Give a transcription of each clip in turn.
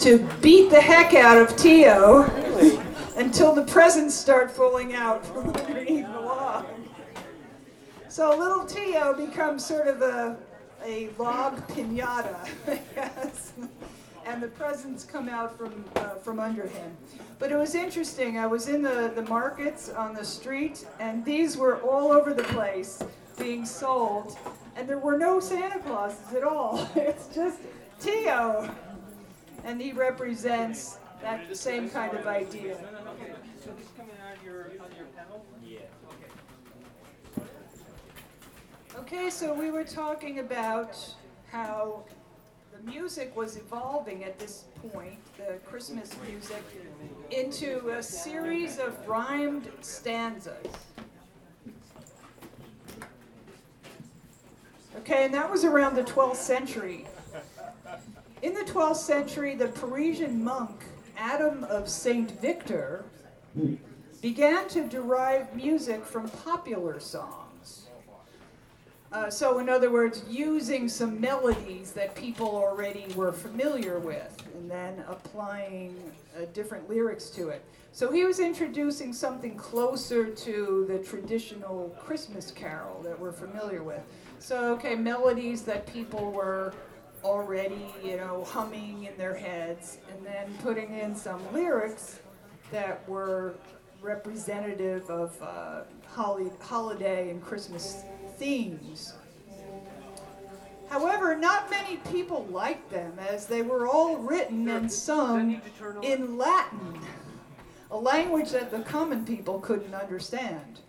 to beat the heck out of Tio until the presents start falling out from underneath the log. So little Tio becomes sort of a, a log pinata, I guess. And the presents come out from, uh, from under him. But it was interesting. I was in the, the markets on the street, and these were all over the place being sold. And there were no Santa Clauses at all. It's just Tio. And he represents that same kind of idea. So this coming out of your, on your panel? Yeah. Okay, so we were talking about how the music was evolving at this point, the Christmas music, into a series of rhymed stanzas. Okay, and that was around the 12th century. In the 12th century, the Parisian monk Adam of St. Victor began to derive music from popular songs. Uh, so, in other words, using some melodies that people already were familiar with and then applying uh, different lyrics to it. So, he was introducing something closer to the traditional Christmas carol that we're familiar with. So, okay, melodies that people were already, you know, humming in their heads, and then putting in some lyrics that were representative of uh, holi- holiday and Christmas themes. However, not many people liked them as they were all written and sung in Latin, a language that the common people couldn't understand.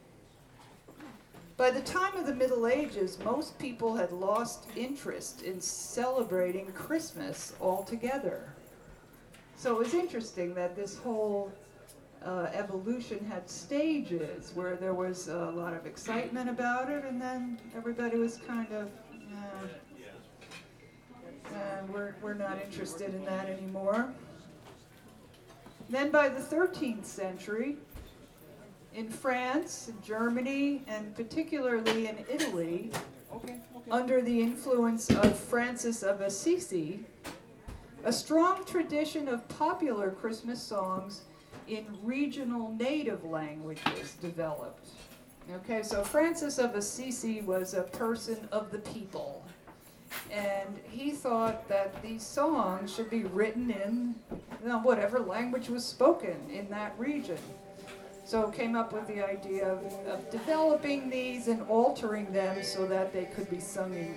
By the time of the Middle Ages, most people had lost interest in celebrating Christmas altogether. So it was interesting that this whole uh, evolution had stages where there was a lot of excitement about it, and then everybody was kind of, uh, uh, we're, we're not interested in that anymore. Then by the 13th century, in France, Germany, and particularly in Italy, under the influence of Francis of Assisi, a strong tradition of popular Christmas songs in regional native languages developed. Okay, so Francis of Assisi was a person of the people. And he thought that these songs should be written in you know, whatever language was spoken in that region. So came up with the idea of, of developing these and altering them so that they could be sung in,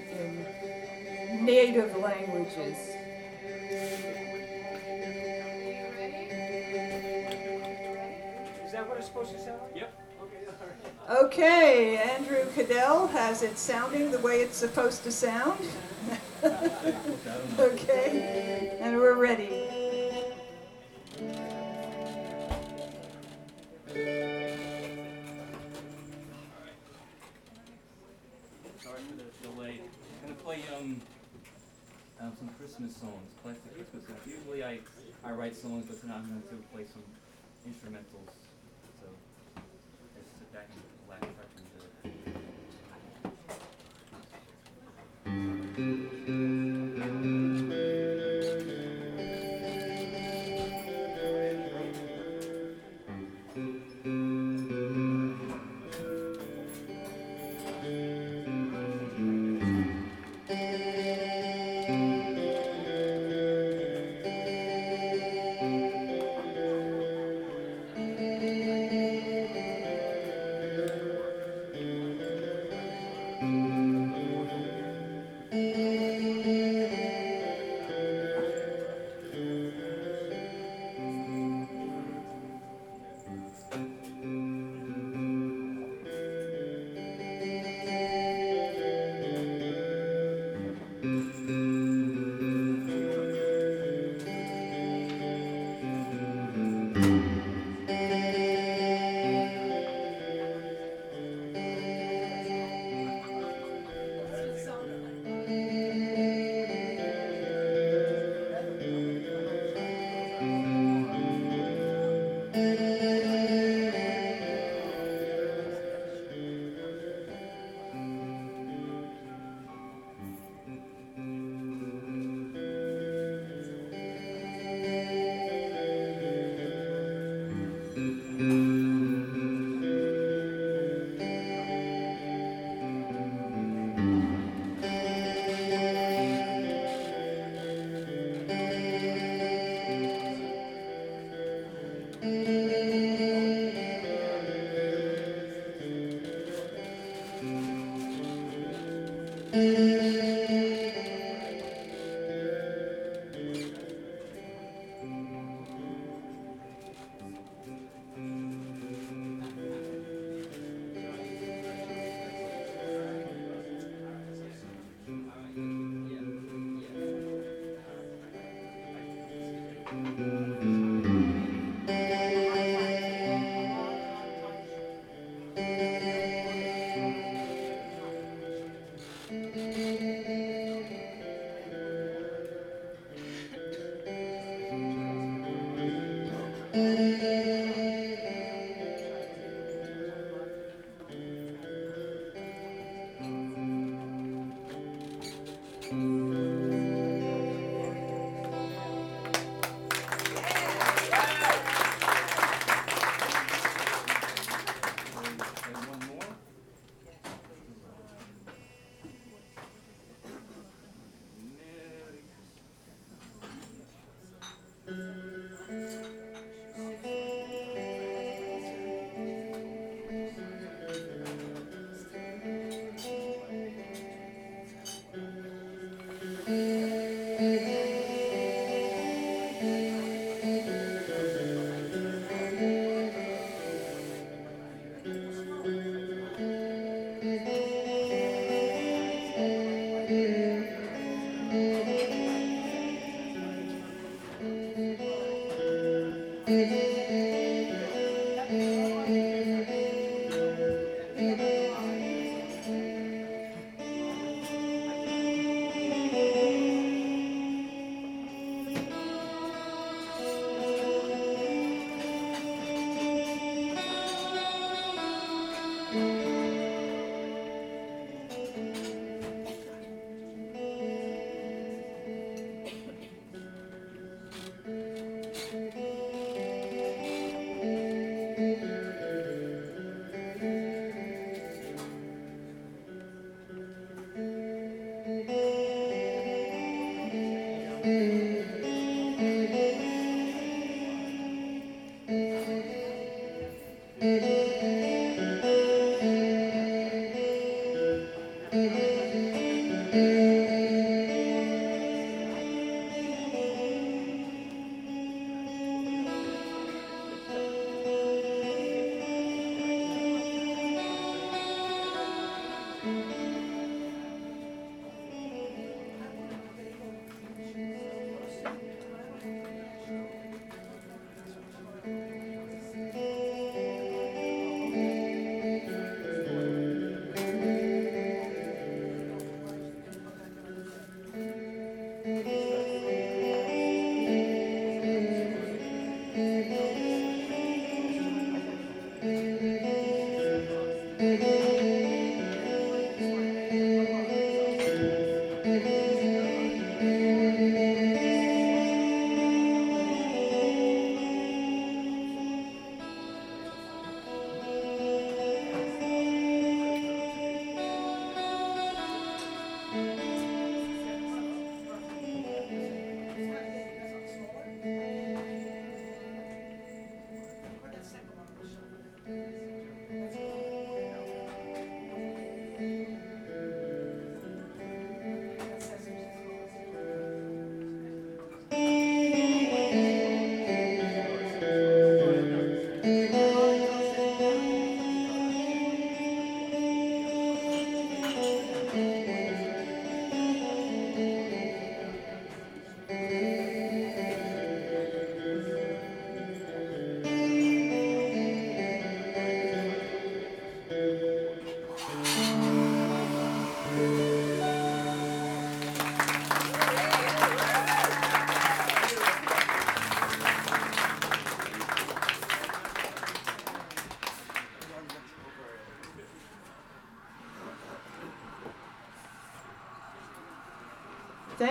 in native languages. Is that what it's supposed to sound like? Yep. Okay. Okay, Andrew Cadell has it sounding the way it's supposed to sound. okay, and we're ready. Sorry for the delay. I'm gonna play um, um some Christmas songs, Christmas. Usually I I write songs, but tonight I'm going to play some instrumentals. So let's sit back and relax. I can do it.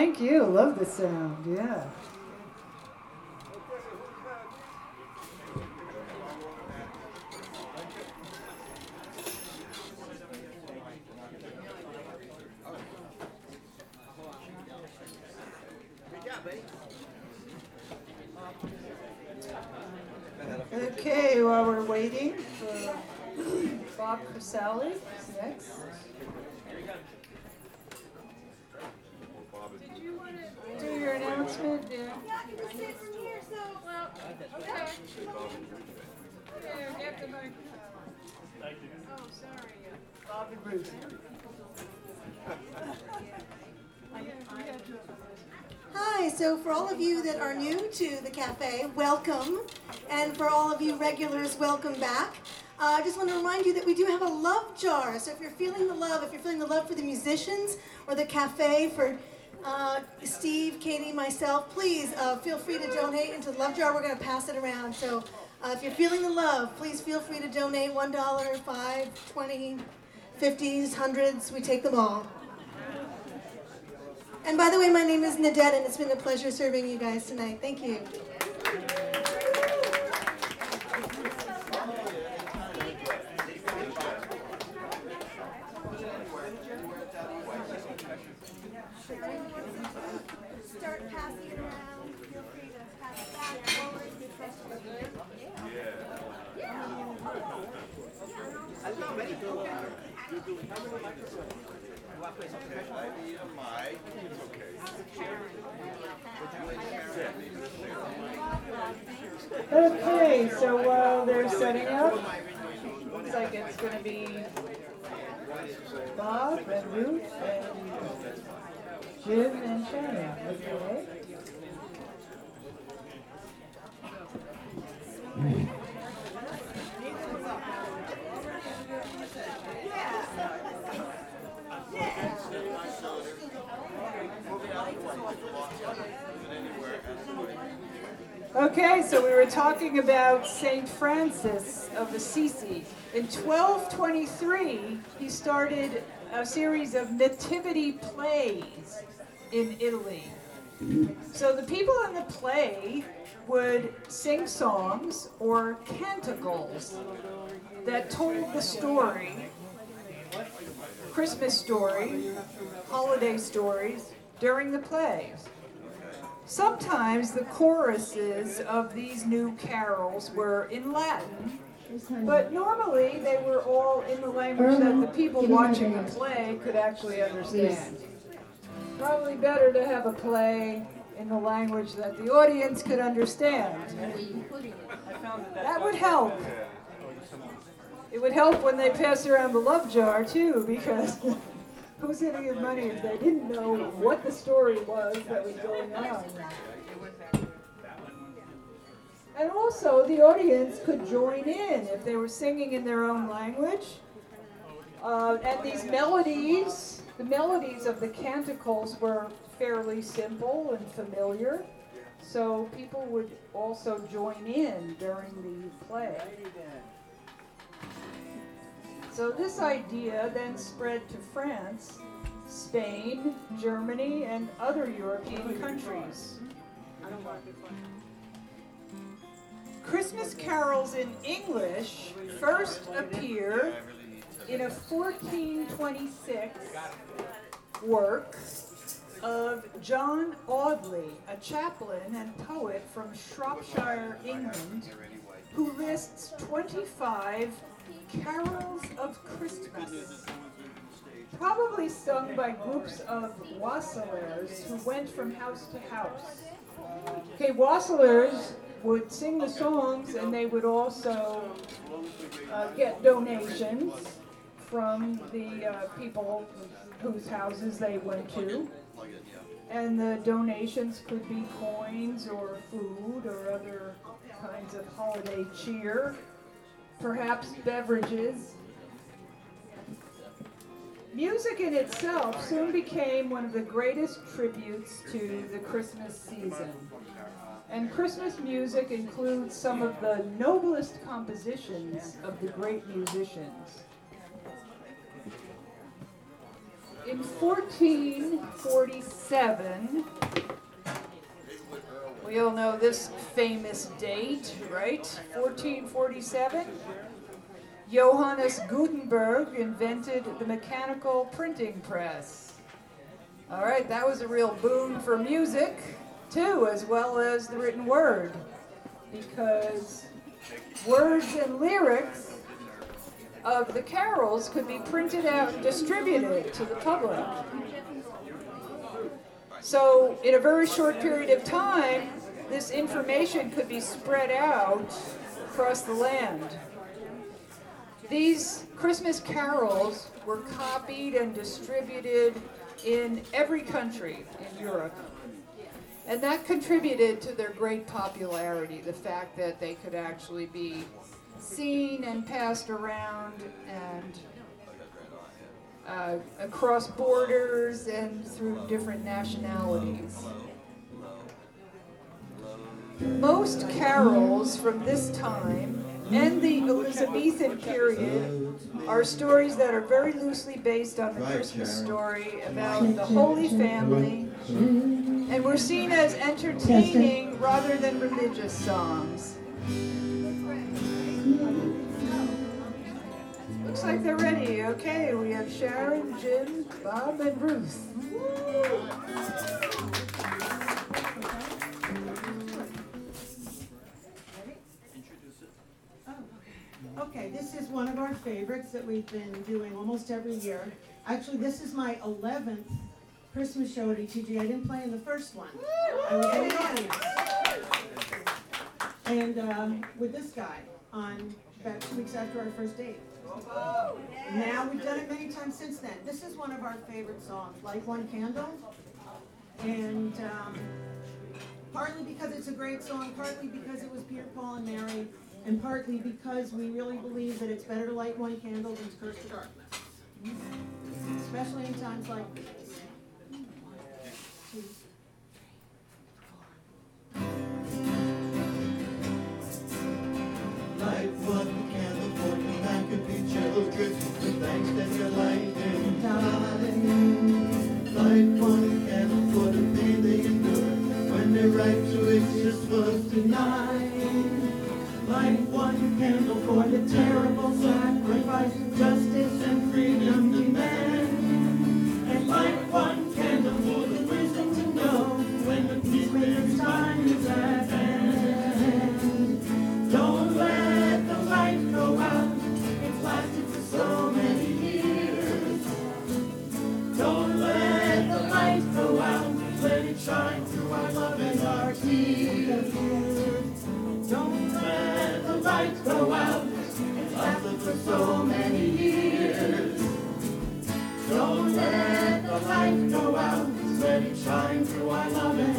Thank you. Love the sound. Yeah. Okay, while we're waiting for Bob Casali next. Did you want to do your announcement? Yeah. Yeah, I can just sit from here, so. Well, okay. Here, get the microphone. Oh, sorry. Bob and Bruce. Hi, so for all of you that are new to the cafe, welcome. And for all of you regulars, welcome back. Uh, I just want to remind you that we do have a love jar. So if you're feeling the love, if you're feeling the love for the musicians or the cafe, for uh, Steve, Katie, myself, please uh, feel free to donate into the love jar. We're going to pass it around. So uh, if you're feeling the love, please feel free to donate $1, 5 20 50s, hundreds. We take them all. And by the way, my name is Nadette, and it's been a pleasure serving you guys tonight. Thank you. Start passing it around. Feel free to pass it back, forward. Okay, so while they're setting up, looks like it's gonna be Bob and Ruth and Jim and Shannon, okay? Okay, so we were Saint Francis of Assisi. In 1223, he started a series of nativity plays in Italy. So the people in the play would sing songs or canticles that told the story, Christmas story, holiday stories during the plays. Sometimes the choruses of these new carols were in Latin, but normally they were all in the language that the people watching the play could actually understand. Probably better to have a play in the language that the audience could understand. That would help. It would help when they pass around the love jar too, because who's gonna give money if they didn't know what the story was that was going on? And also, the audience could join in if they were singing in their own language. Uh, and these melodies, the melodies of the canticles were fairly simple and familiar. So people would also join in during the play. So this idea then spread to France, Spain, Germany, and other European countries. Christmas carols in English first appear in a 1426 work of John Audley, a chaplain and poet from Shropshire, England, who lists 25 carols of Christmas, probably sung by groups of wassailers who went from house to house. Okay, wassailers would sing the songs and they would also uh, get donations from the uh, people whose houses they went to. And the donations could be coins or food or other kinds of holiday cheer, perhaps beverages. Music in itself soon became one of the greatest tributes to the Christmas season. And Christmas music includes some of the noblest compositions of the great musicians. In 1447, we all know this famous date, right? 1447. Johannes Gutenberg invented the mechanical printing press. All right, that was a real boon for music, too, as well as the written word, because words and lyrics of the carols could be printed out and distributed to the public. So, in a very short period of time, this information could be spread out across the land. These Christmas carols were copied and distributed in every country in Europe. And that contributed to their great popularity, the fact that they could actually be seen and passed around and uh, across borders and through different nationalities. Most carols from this time and the Elizabethan period are stories that are very loosely based on the Christmas story about the Holy Family and were seen as entertaining rather than religious songs. Looks like they're ready. Okay, we have Sharon, Jim, Bob, and Ruth. Okay, this is one of our favorites that we've been doing almost every year. Actually, this is my eleventh Christmas show at ETG. I didn't play in the first one. I was in the audience. And um, with this guy on about two weeks after our first date. Now, we've done it many times since then. This is one of our favorite songs, Light One Candle. And um, partly because it's a great song, partly because it was Peter, Paul, and Mary, and partly because we really believe that it's better to light one candle than to curse the darkness. Especially in times like. Two, Light one candle for children thanks that you're. Light one candle for the pain they endure when right to exist was denied. Light one candle for the terrible sacrifice justice and freedom so many years. Don't let the light go out. Let it shine through our love and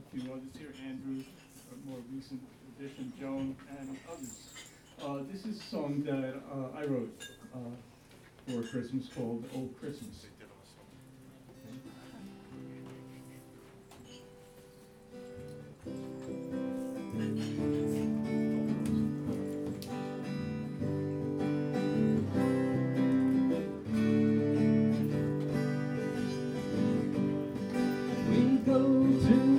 a few others here, Andrew, a more recent addition, Joan, and others. Uh, this is a song that uh, I wrote uh, for Christmas called Old Christmas. We go to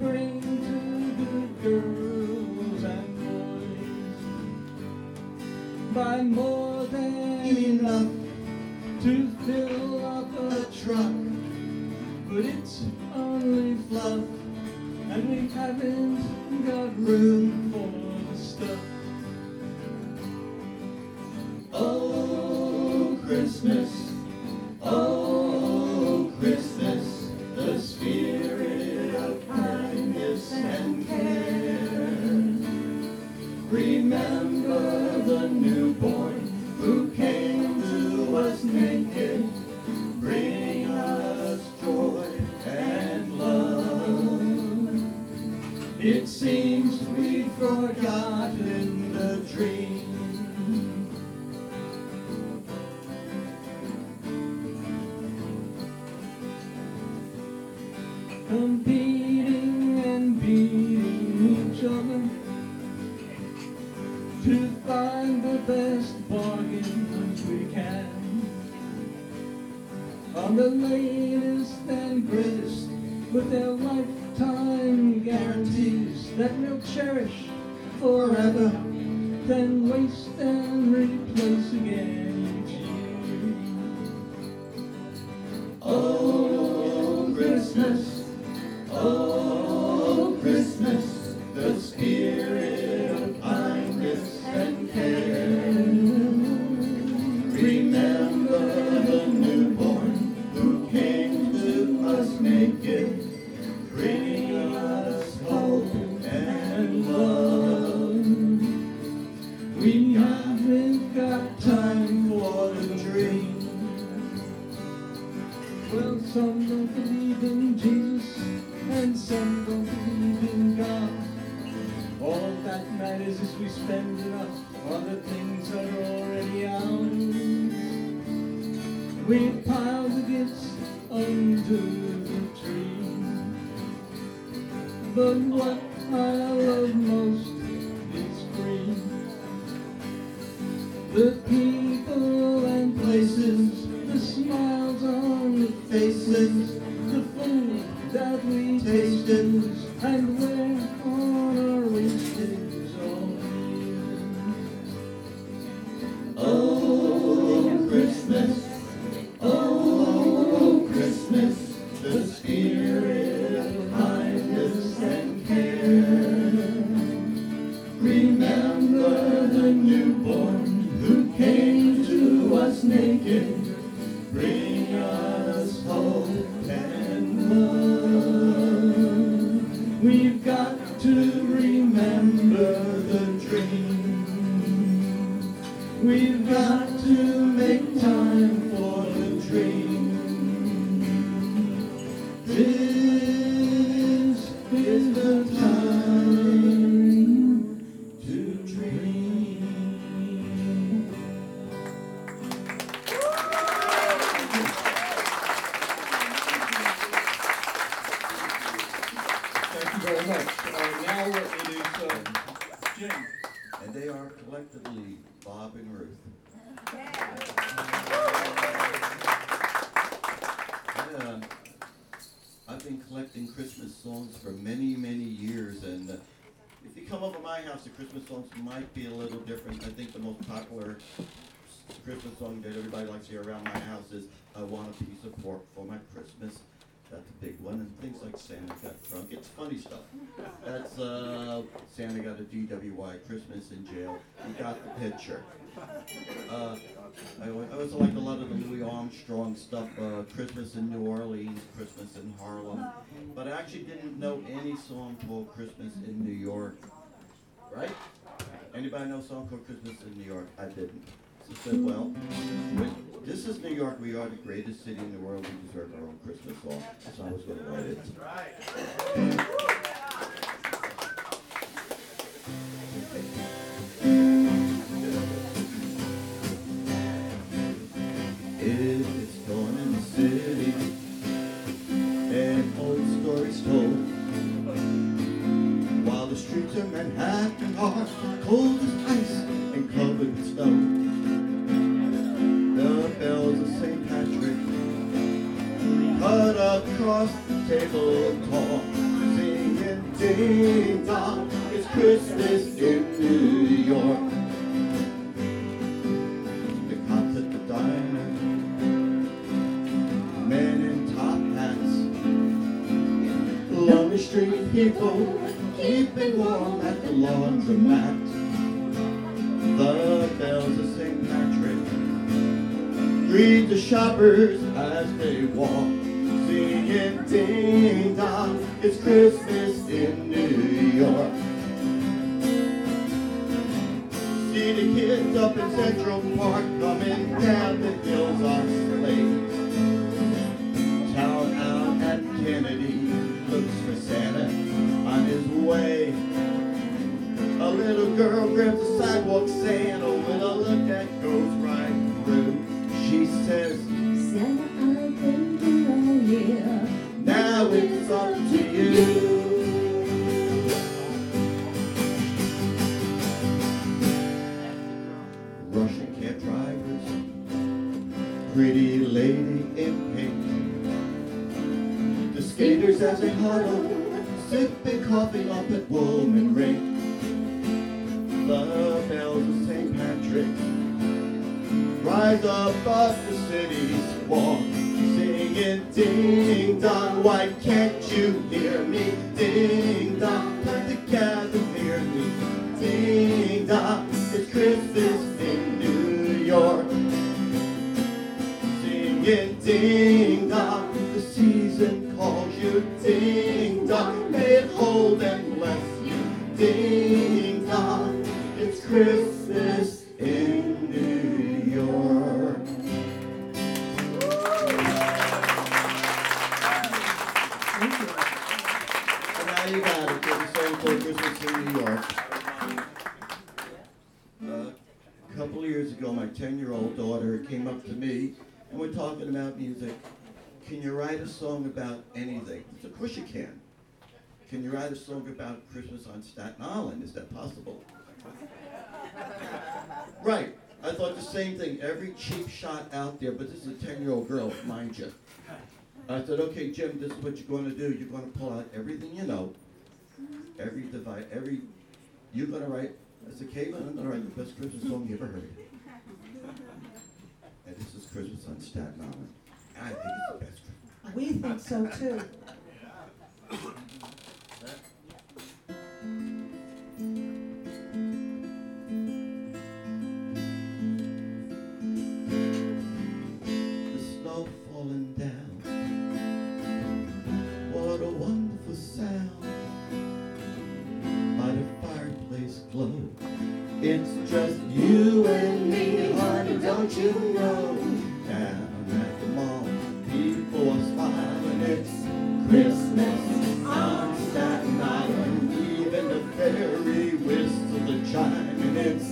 bring to the girls and boys. Buy more than Enough to fill up a truck, but it's only fluff, and we haven't got room for the stuff. Oh, Christmas, my house, the Christmas songs might be a little different. I think the most popular Christmas song that everybody likes to hear around my house is "I Want a Piece of Pork for My Christmas." That's a big one, and things like Santa Got Drunk. It's funny stuff. That's uh, Santa got a DWI, Christmas in jail. You got the picture. Uh, I, I also like a lot of the Louis Armstrong stuff, uh, Christmas in New Orleans, Christmas in Harlem. But I actually didn't know any song called Christmas in New York. Right? Anybody know a song called Christmas in New York? I didn't. I said, well, this is New York. We are the greatest city in the world. We deserve our own Christmas song. So I was going to write it. Is dawn Oh, that possible? Right. I thought the same thing. Every cheap shot out there, but this is a 10-year-old girl, mind you. I said, okay, Jim, this is what you're going to do. You're going to pull out everything you know, every device, every. You're going to write. I said, Caitlin, I'm going to write the best Christmas song you ever heard. And this is Christmas on Staten Island. I think it's the best. Christmas. We think so too. Falling down. What a wonderful sound. By the fireplace glow. It's just you and me, honey, don't you know? Down at the mall, people are smiling. It's Christmas on Staten Island. Even the ferry whistles a chime, and it's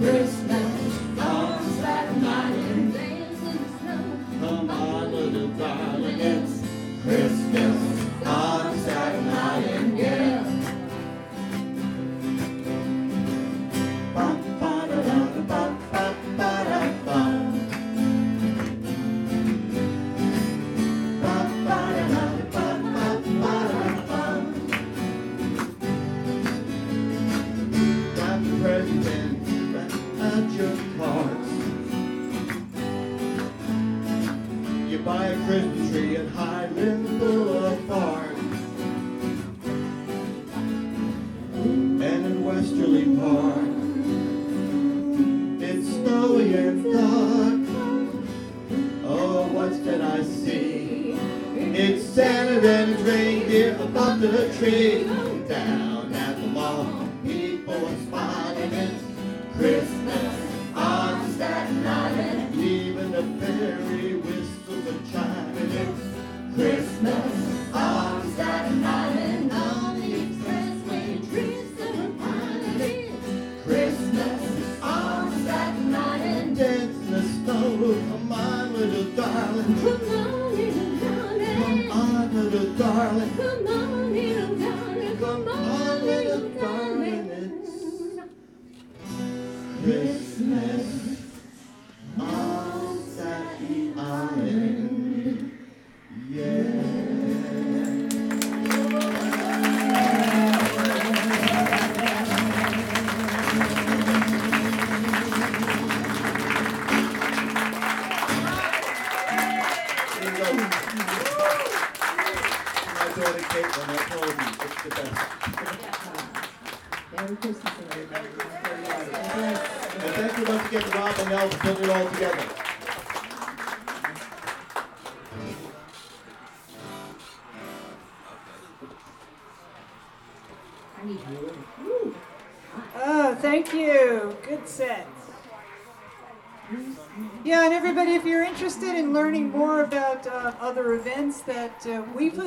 Christmas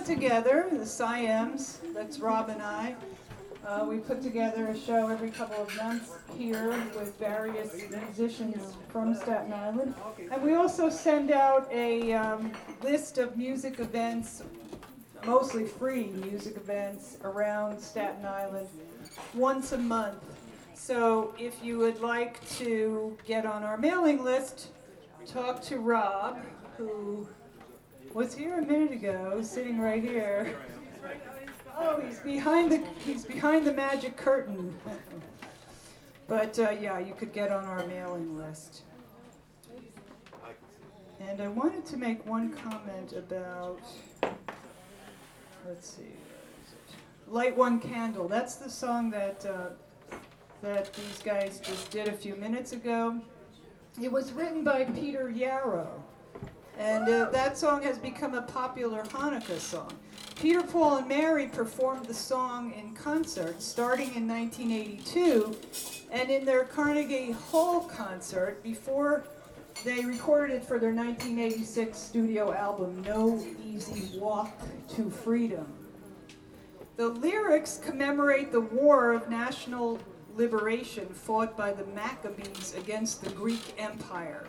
put together, the SIAMs, that's Rob and I, uh, we put together a show every couple of months here with various musicians from Staten Island. And we also send out a um, list of music events, mostly free music events around Staten Island once a month. So if you would like to get on our mailing list, talk to Rob, who was here a minute ago, sitting right here. Oh, he's behind the he's behind the magic curtain. but uh, yeah, you could get on our mailing list. And I wanted to make one comment about. Let's see. Light one candle. That's the song that uh, that these guys just did a few minutes ago. It was written by Peter Yarrow, and uh, that song has become a popular Hanukkah song. Peter, Paul, and Mary performed the song in concert starting in 1982, and in their Carnegie Hall concert before they recorded it for their 1986 studio album, No Easy Walk to Freedom. The lyrics commemorate the war of national liberation fought by the Maccabees against the Greek Empire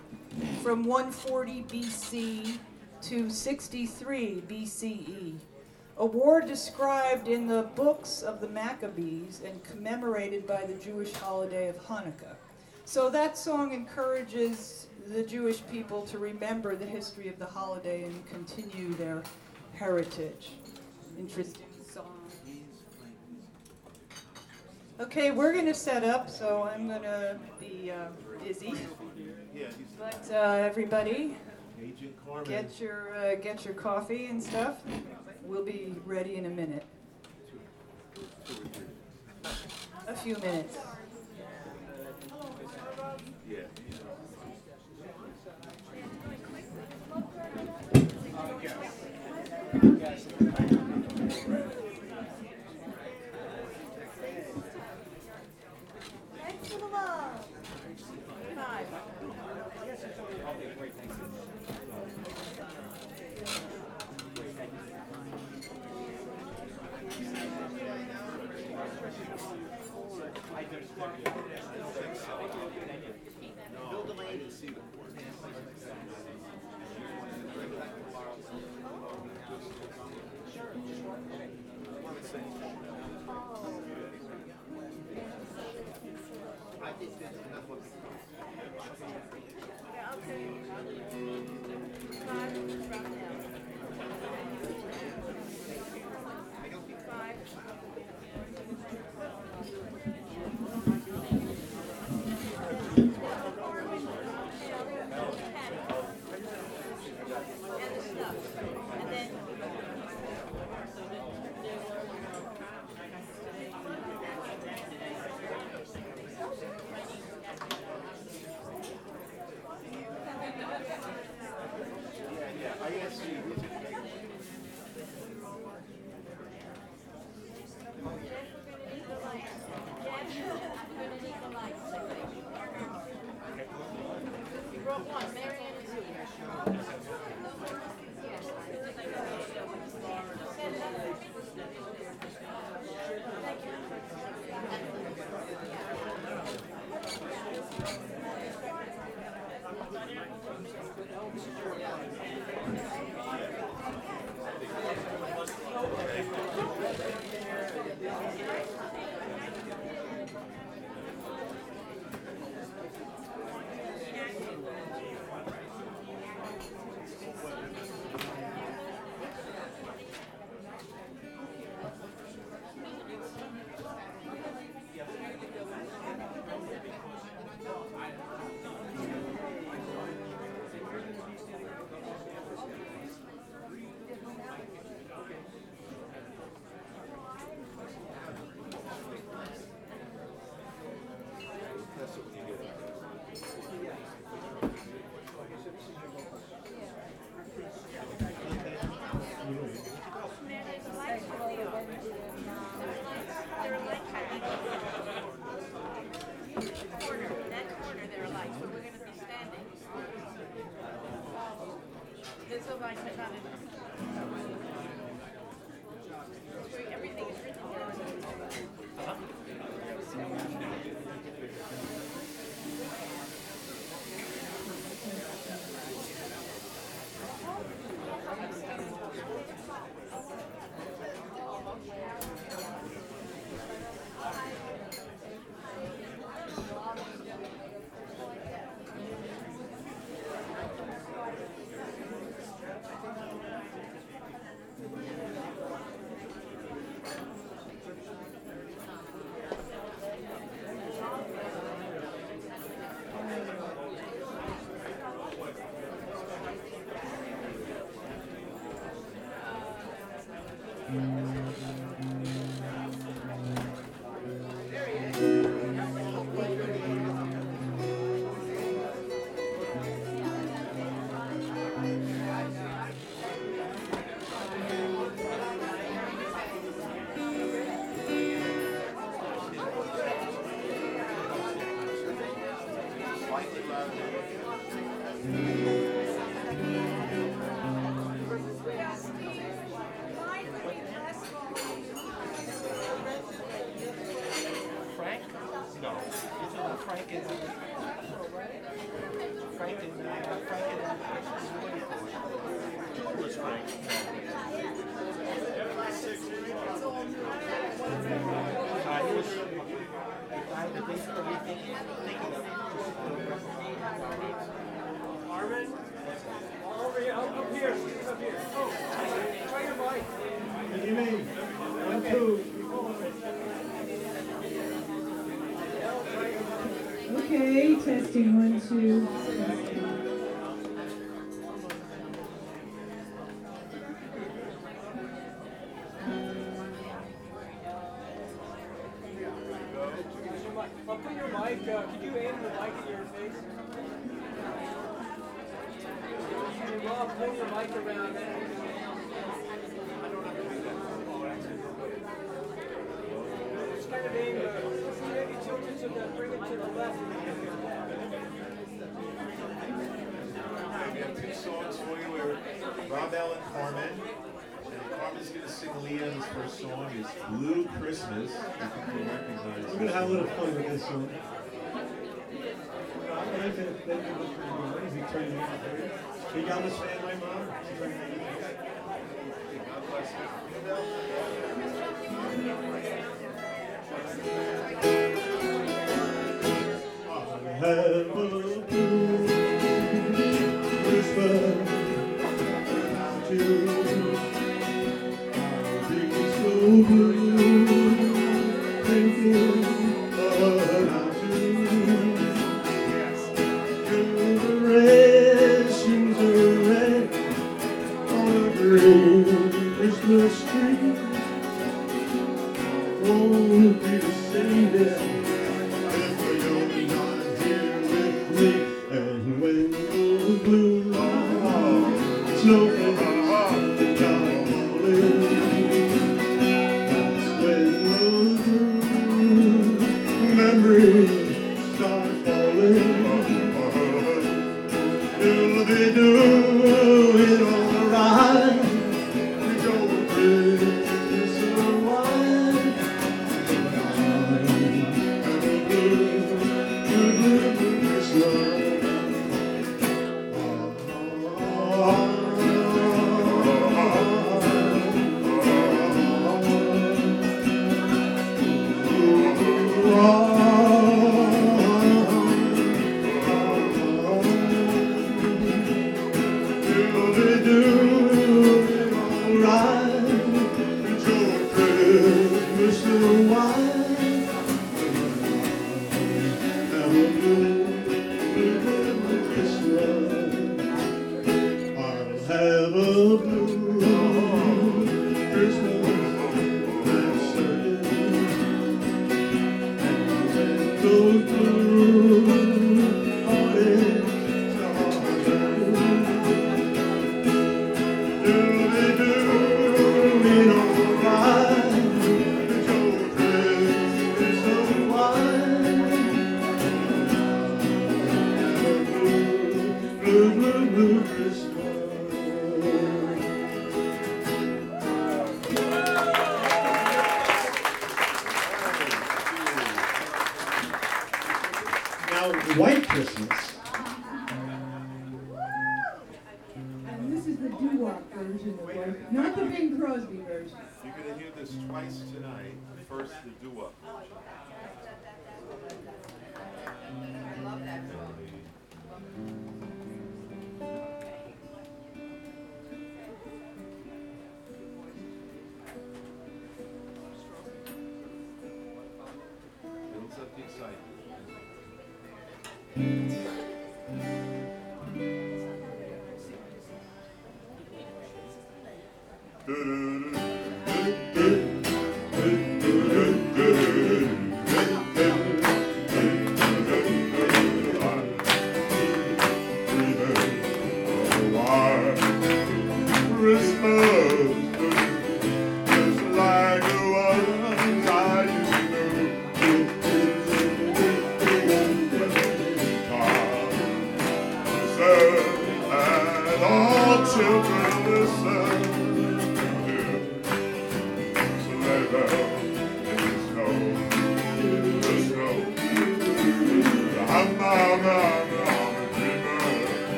from 140 BC to 63 BCE. A war described in the books of the Maccabees and commemorated by the Jewish holiday of Hanukkah. So that song encourages the Jewish people to remember the history of the holiday and continue their heritage. Interesting Okay, we're going to set up, so I'm going to be uh, busy. But uh, everybody, get your uh, get your coffee and stuff. We'll be ready in a minute. A few minutes. Thanks Frank and I got Frank and I. Who was Frank? I was. I the base of everything. Thinking of. Armin, over here, up here, up here. Oh, try your mic. What do you mean? One, two. Testing one, two. so I think that, that was pretty amazing training out there. He got us do do do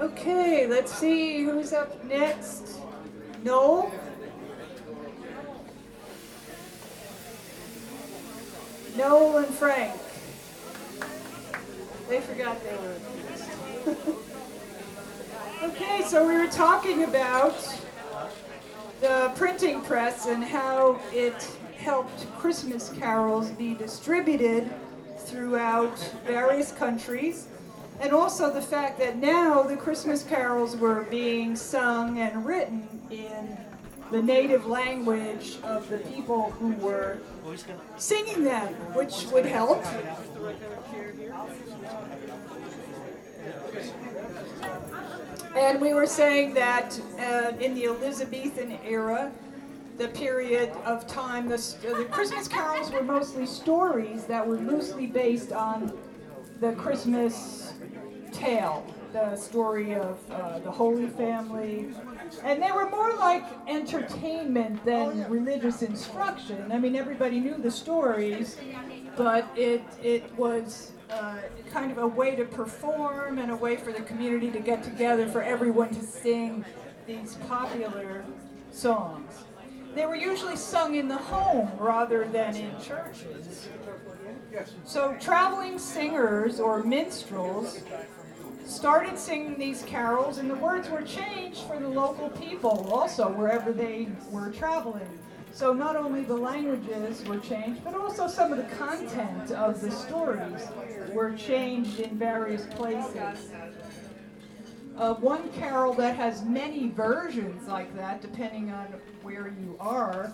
Okay, let's see who's up next. Noel? It helped Christmas carols be distributed throughout various countries. And also the fact that now the Christmas carols were being sung and written in the native language of the people who were singing them, which would help. And we were saying that uh, in the Elizabethan era, the period of time, the, the Christmas carols were mostly stories that were loosely based on the Christmas tale, the story of uh, the Holy Family. And they were more like entertainment than religious instruction. I mean, everybody knew the stories, but it, it was uh, kind of a way to perform and a way for the community to get together for everyone to sing these popular songs. They were usually sung in the home rather than in churches. So traveling singers or minstrels started singing these carols and the words were changed for the local people also wherever they were traveling. So not only the languages were changed, but also some of the content of the stories were changed in various places. Uh, one carol that has many versions like that, depending on where you are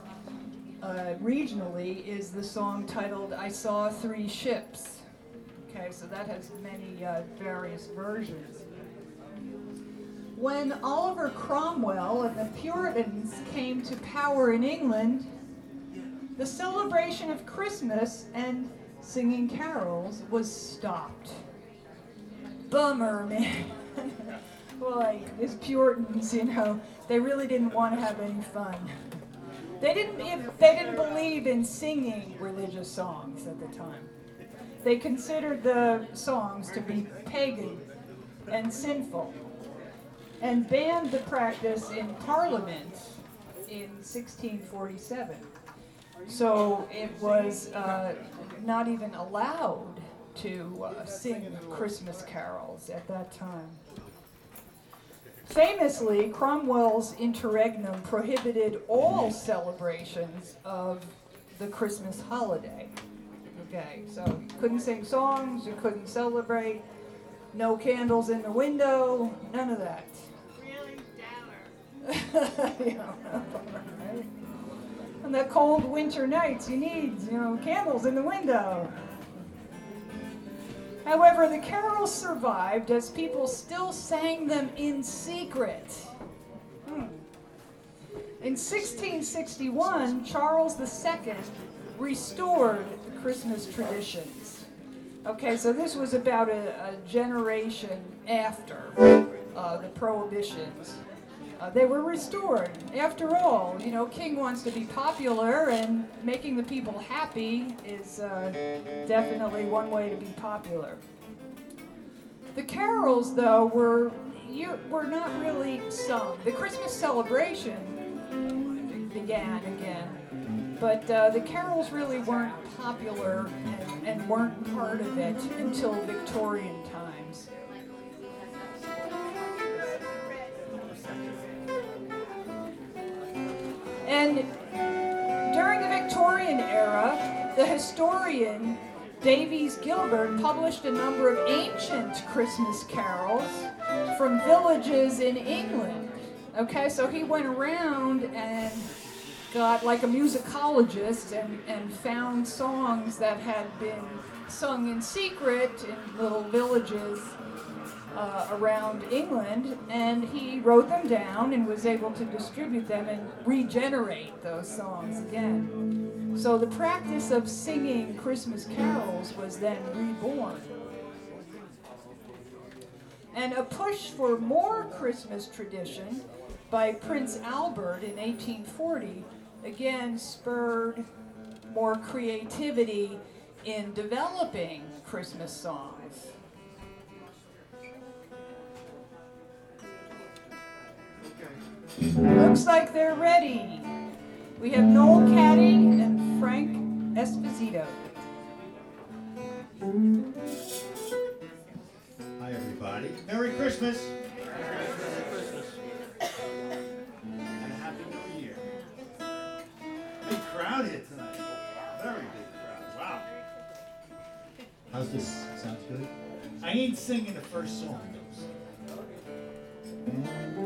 uh, regionally, is the song titled I Saw Three Ships. Okay, so that has many uh, various versions. When Oliver Cromwell and the Puritans came to power in England, the celebration of Christmas and singing carols was stopped. Bummer, man. Boy, these Puritans, you know, they really didn't want to have any fun. They didn't, they didn't believe in singing religious songs at the time. They considered the songs to be pagan and sinful and banned the practice in Parliament in 1647. So it was uh, not even allowed to uh, sing Christmas carols at that time. Famously, Cromwell's interregnum prohibited all celebrations of the Christmas holiday. Okay, so you couldn't sing songs, you couldn't celebrate, no candles in the window, none of that. Really dour. yeah, right? And the cold winter nights, you need, you know, candles in the window. However, the carols survived as people still sang them in secret. Hmm. In 1661, Charles II restored the Christmas traditions. Okay, so this was about a, a generation after uh, the prohibitions. Uh, they were restored. After all, you know, King wants to be popular, and making the people happy is uh, definitely one way to be popular. The carols, though, were were not really sung. The Christmas celebration began again, but uh, the carols really weren't popular and, and weren't part of it until Victorian And during the Victorian era, the historian Davies Gilbert published a number of ancient Christmas carols from villages in England. Okay, so he went around and got like a musicologist and, and found songs that had been sung in secret in little villages uh, around England, and he wrote them down and was able to distribute them and regenerate those songs again. So the practice of singing Christmas carols was then reborn. And a push for more Christmas tradition by Prince Albert in 1840 again spurred more creativity in developing Christmas songs. Looks like they're ready. We have Noel Caddy and Frank Esposito. Hi, everybody. Merry Christmas. Merry Christmas. and a Happy New Year. Big crowd here tonight. Very big crowd. Wow. How's this? Sounds good? I ain't singing the first song, though.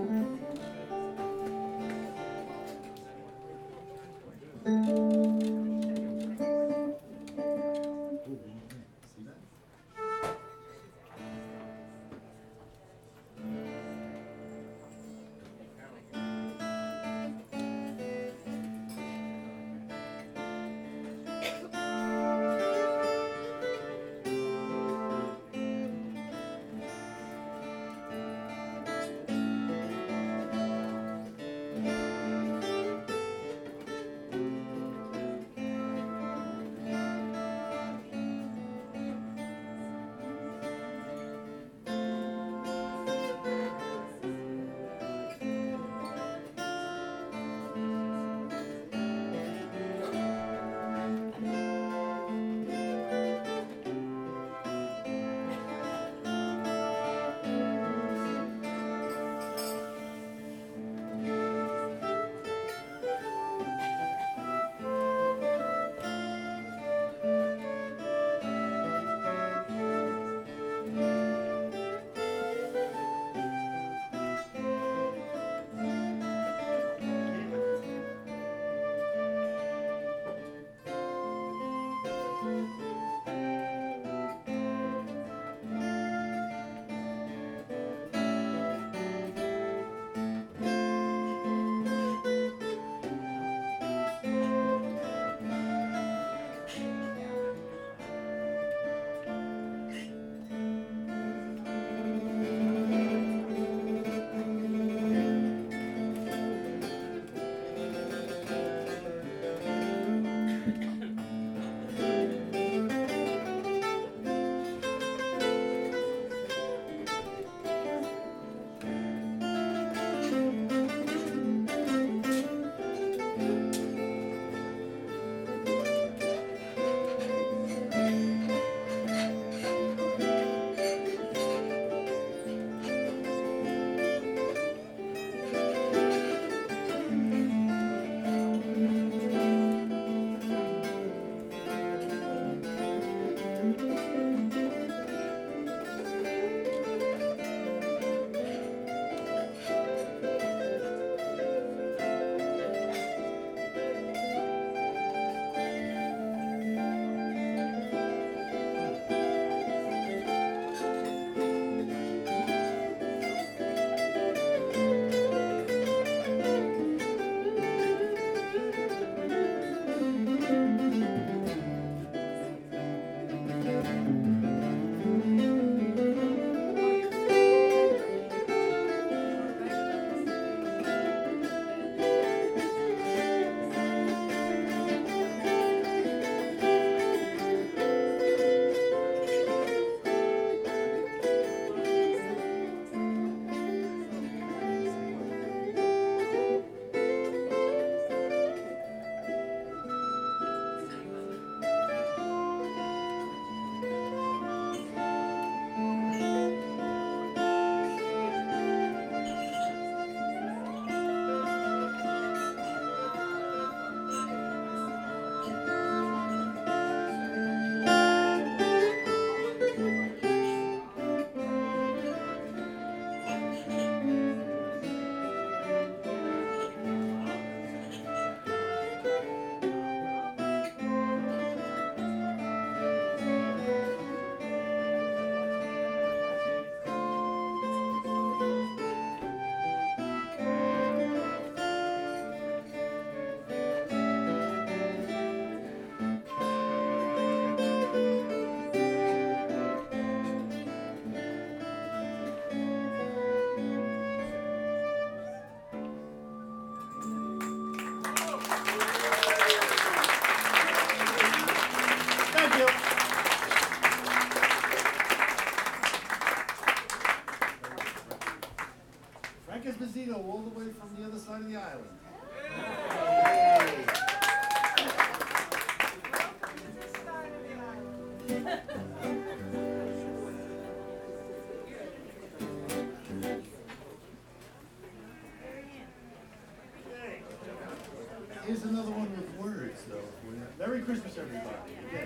Yeah.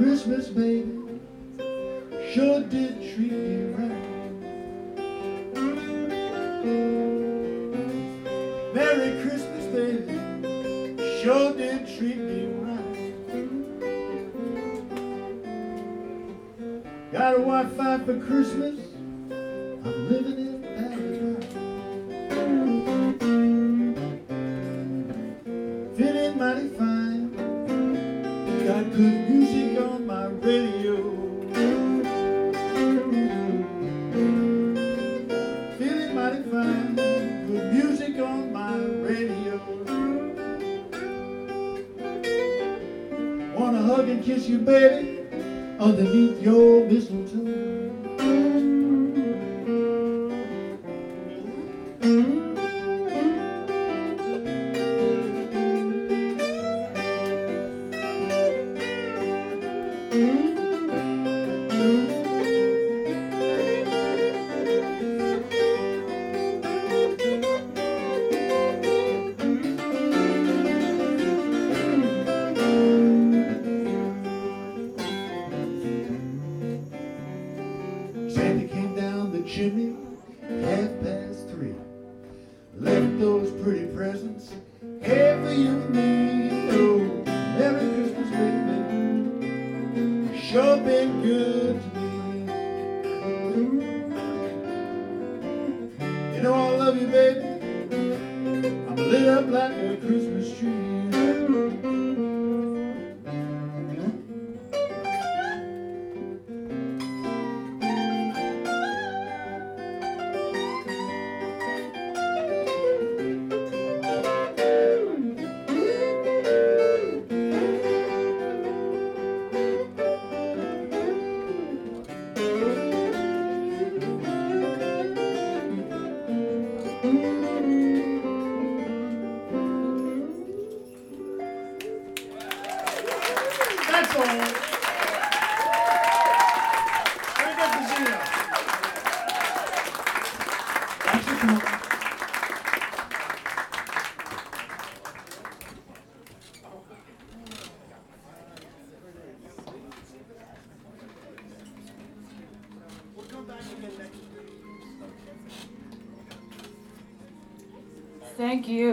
Christmas, baby. Sure did treat me right. Merry Christmas, baby. Sure did treat me right. Got a Wi-Fi for Christmas.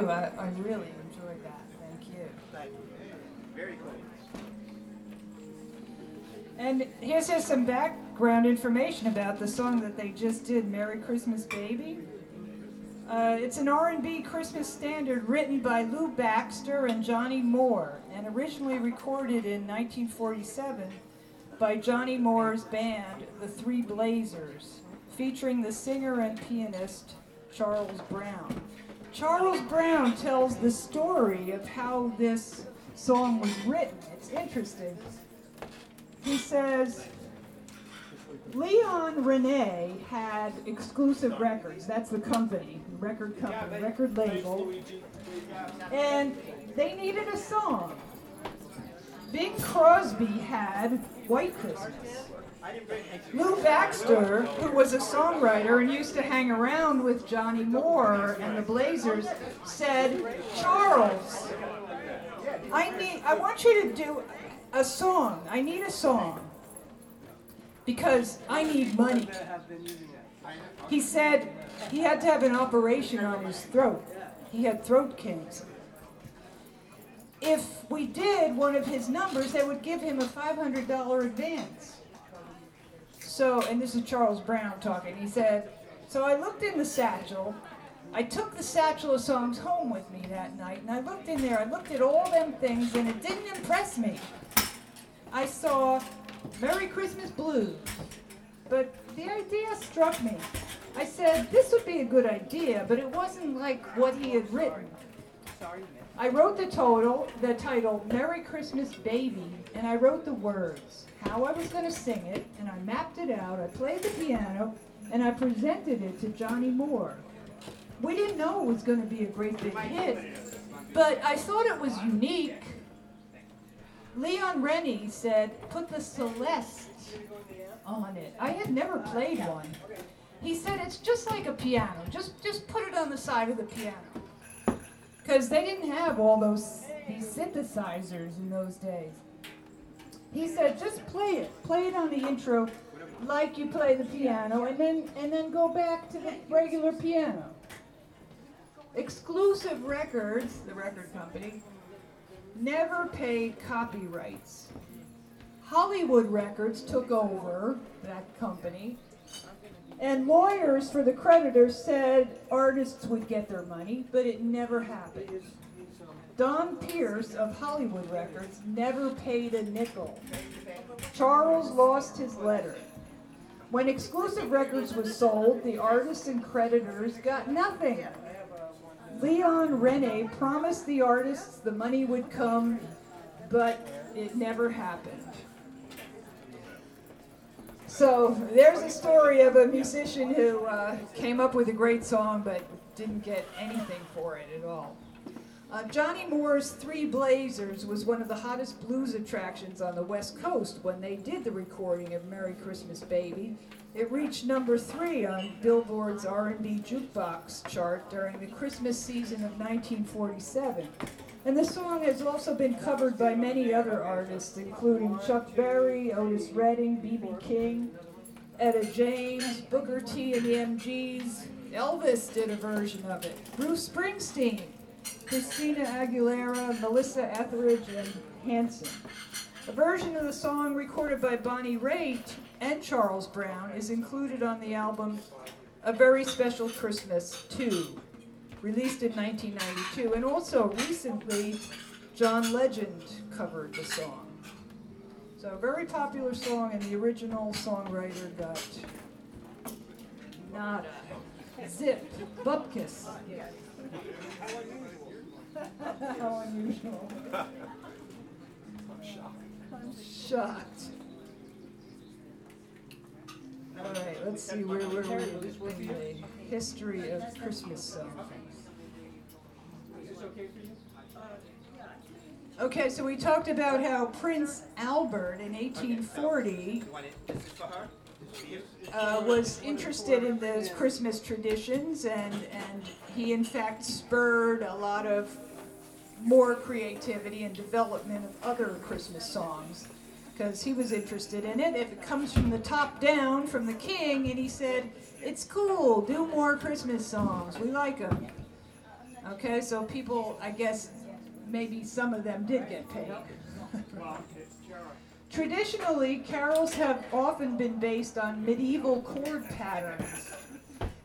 I, I really enjoyed that. Thank you. Thank you. Very cool. And here's just some background information about the song that they just did, "Merry Christmas, Baby." Uh, it's an R&B Christmas standard written by Lou Baxter and Johnny Moore, and originally recorded in 1947 by Johnny Moore's band, the Three Blazers, featuring the singer and pianist Charles Brown. Charles Brown tells the story of how this song was written. It's interesting. He says, Leon Rene had exclusive records. That's the company, record company, record label. And they needed a song. Bing Crosby had White Christmas. Lou Baxter, who was a songwriter and used to hang around with Johnny Moore and the Blazers, said, Charles, I need I want you to do a song. I need a song. because I need money. He said he had to have an operation on his throat. He had throat cancer. If we did one of his numbers, they would give him a $500 advance. So, and this is Charles Brown talking. He said, So I looked in the satchel. I took the satchel of songs home with me that night, and I looked in there. I looked at all them things, and it didn't impress me. I saw Merry Christmas Blues, but the idea struck me. I said, This would be a good idea, but it wasn't like what he had written. I wrote the total, the title, Merry Christmas Baby, and I wrote the words, how I was going to sing it, and I mapped it out. I played the piano, and I presented it to Johnny Moore. We didn't know it was going to be a great big hit, but I thought it was unique. Leon Rene said, put the Celeste on it. I had never played one. He said, it's just like a piano. Just, just put it on the side of the piano because they didn't have all those these synthesizers in those days. He said, just play it, play it on the intro, like you play the piano, and then and then go back to the regular piano. Exclusive Records, the record company, never paid copyrights. Hollywood Records took over that company and lawyers for the creditors said artists would get their money, but it never happened. Don Pierce of Hollywood Records never paid a nickel. Charles lost his letter. When exclusive records was sold, the artists and creditors got nothing. Leon Rene promised the artists the money would come, but it never happened. So there's a story of a musician who uh, came up with a great song but didn't get anything for it at all. Uh, Johnny Moore's Three Blazers was one of the hottest blues attractions on the West Coast when they did the recording of Merry Christmas Baby. It reached number three on Billboard's R&B jukebox chart during the Christmas season of 1947. And the song has also been covered by many other artists, including Chuck Berry, Otis Redding, B.B. King, Etta James, Booker T and the MGs. Elvis did a version of it. Bruce Springsteen, Christina Aguilera, Melissa Etheridge, and Hanson. A version of the song recorded by Bonnie Raitt and Charles Brown is included on the album A Very Special Christmas 2 released in 1992, and also recently, John Legend covered the song. So, a very popular song, and the original songwriter got nada. Zip, bupkis. How unusual. I'm shocked. I'm shocked. All right, let's see where we're in the history of Christmas songs. Okay, so we talked about how Prince Albert in 1840 uh, was interested in those Christmas traditions, and, and he in fact spurred a lot of more creativity and development of other Christmas songs because he was interested in it. If it comes from the top down, from the king, and he said, It's cool, do more Christmas songs, we like them. Okay, so people, I guess, maybe some of them did get paid. Traditionally, carols have often been based on medieval chord patterns,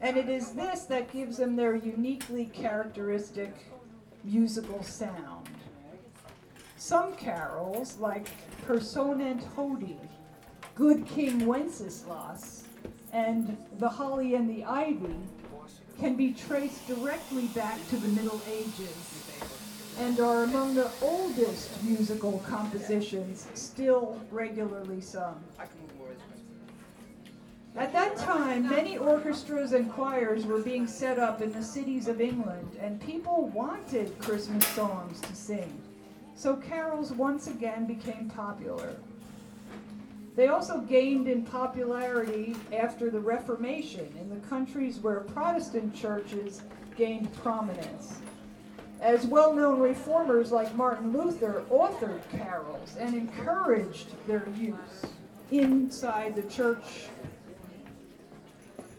and it is this that gives them their uniquely characteristic musical sound. Some carols, like Personent Hodie, Good King Wenceslas, and The Holly and the Ivy, can be traced directly back to the Middle Ages and are among the oldest musical compositions still regularly sung. At that time, many orchestras and choirs were being set up in the cities of England, and people wanted Christmas songs to sing. So carols once again became popular. They also gained in popularity after the Reformation in the countries where Protestant churches gained prominence. As well known reformers like Martin Luther authored carols and encouraged their use. inside the church.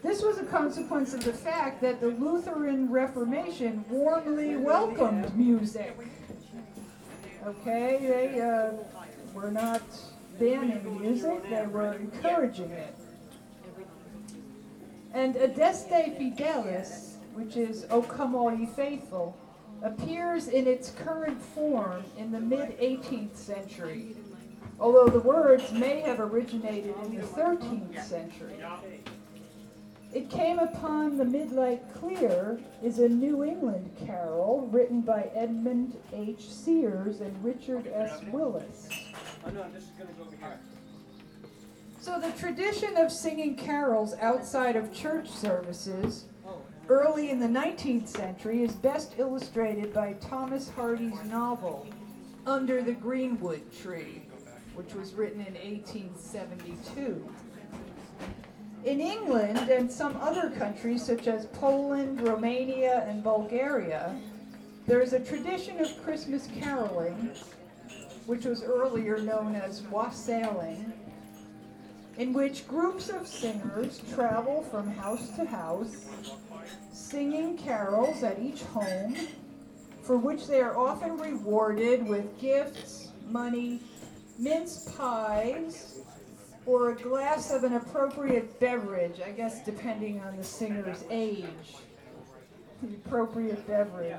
This was a consequence of the fact that the Lutheran Reformation warmly welcomed music. Okay, they uh, were not banning music, they were encouraging it. And Adeste Fideles, which is O Come All Ye Faithful, appears in its current form in the mid 18th century, although the words may have originated in the 13th century. It Came Upon the Midnight Clear is a New England carol written by Edmund H. Sears and Richard S. Willis. Oh no, this is gonna go over here. So the tradition of singing carols outside of church services early in the 19th century is best illustrated by Thomas Hardy's novel Under the Greenwood Tree, which was written in 1872. In England and some other countries such as Poland, Romania, and Bulgaria, there is a tradition of Christmas caroling, which was earlier known as wassailing, in which groups of singers travel from house to house, singing carols at each home, for which they are often rewarded with gifts, money, mince pies, or a glass of an appropriate beverage, I guess depending on the singer's age. The appropriate beverage.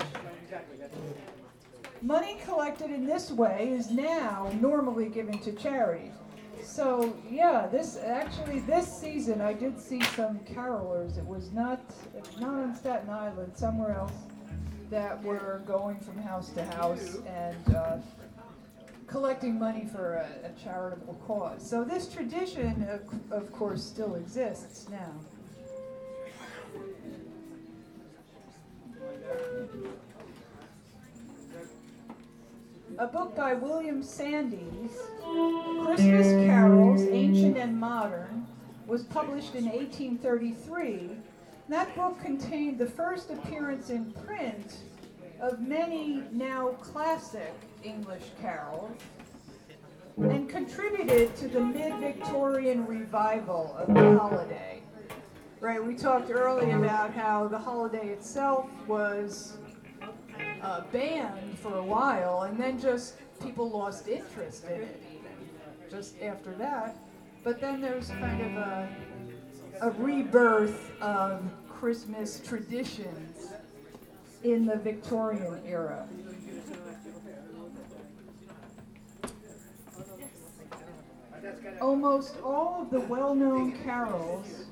Money collected in this way is now normally given to charities. So yeah, this actually this season I did see some carolers. It was not not on Staten Island, somewhere else, that were going from house to house and uh, collecting money for a, a charitable cause. So this tradition, of, of course, still exists now. A book by William Sandys, Christmas Carols, Ancient and Modern, was published in 1833. That book contained the first appearance in print of many now classic English carols and contributed to the mid-Victorian revival of the holiday. Right, we talked earlier about how the holiday itself was uh, banned for a while, and then just people lost interest in it just after that. But then there's kind of a, a rebirth of Christmas traditions in the Victorian era. Almost all of the well-known carols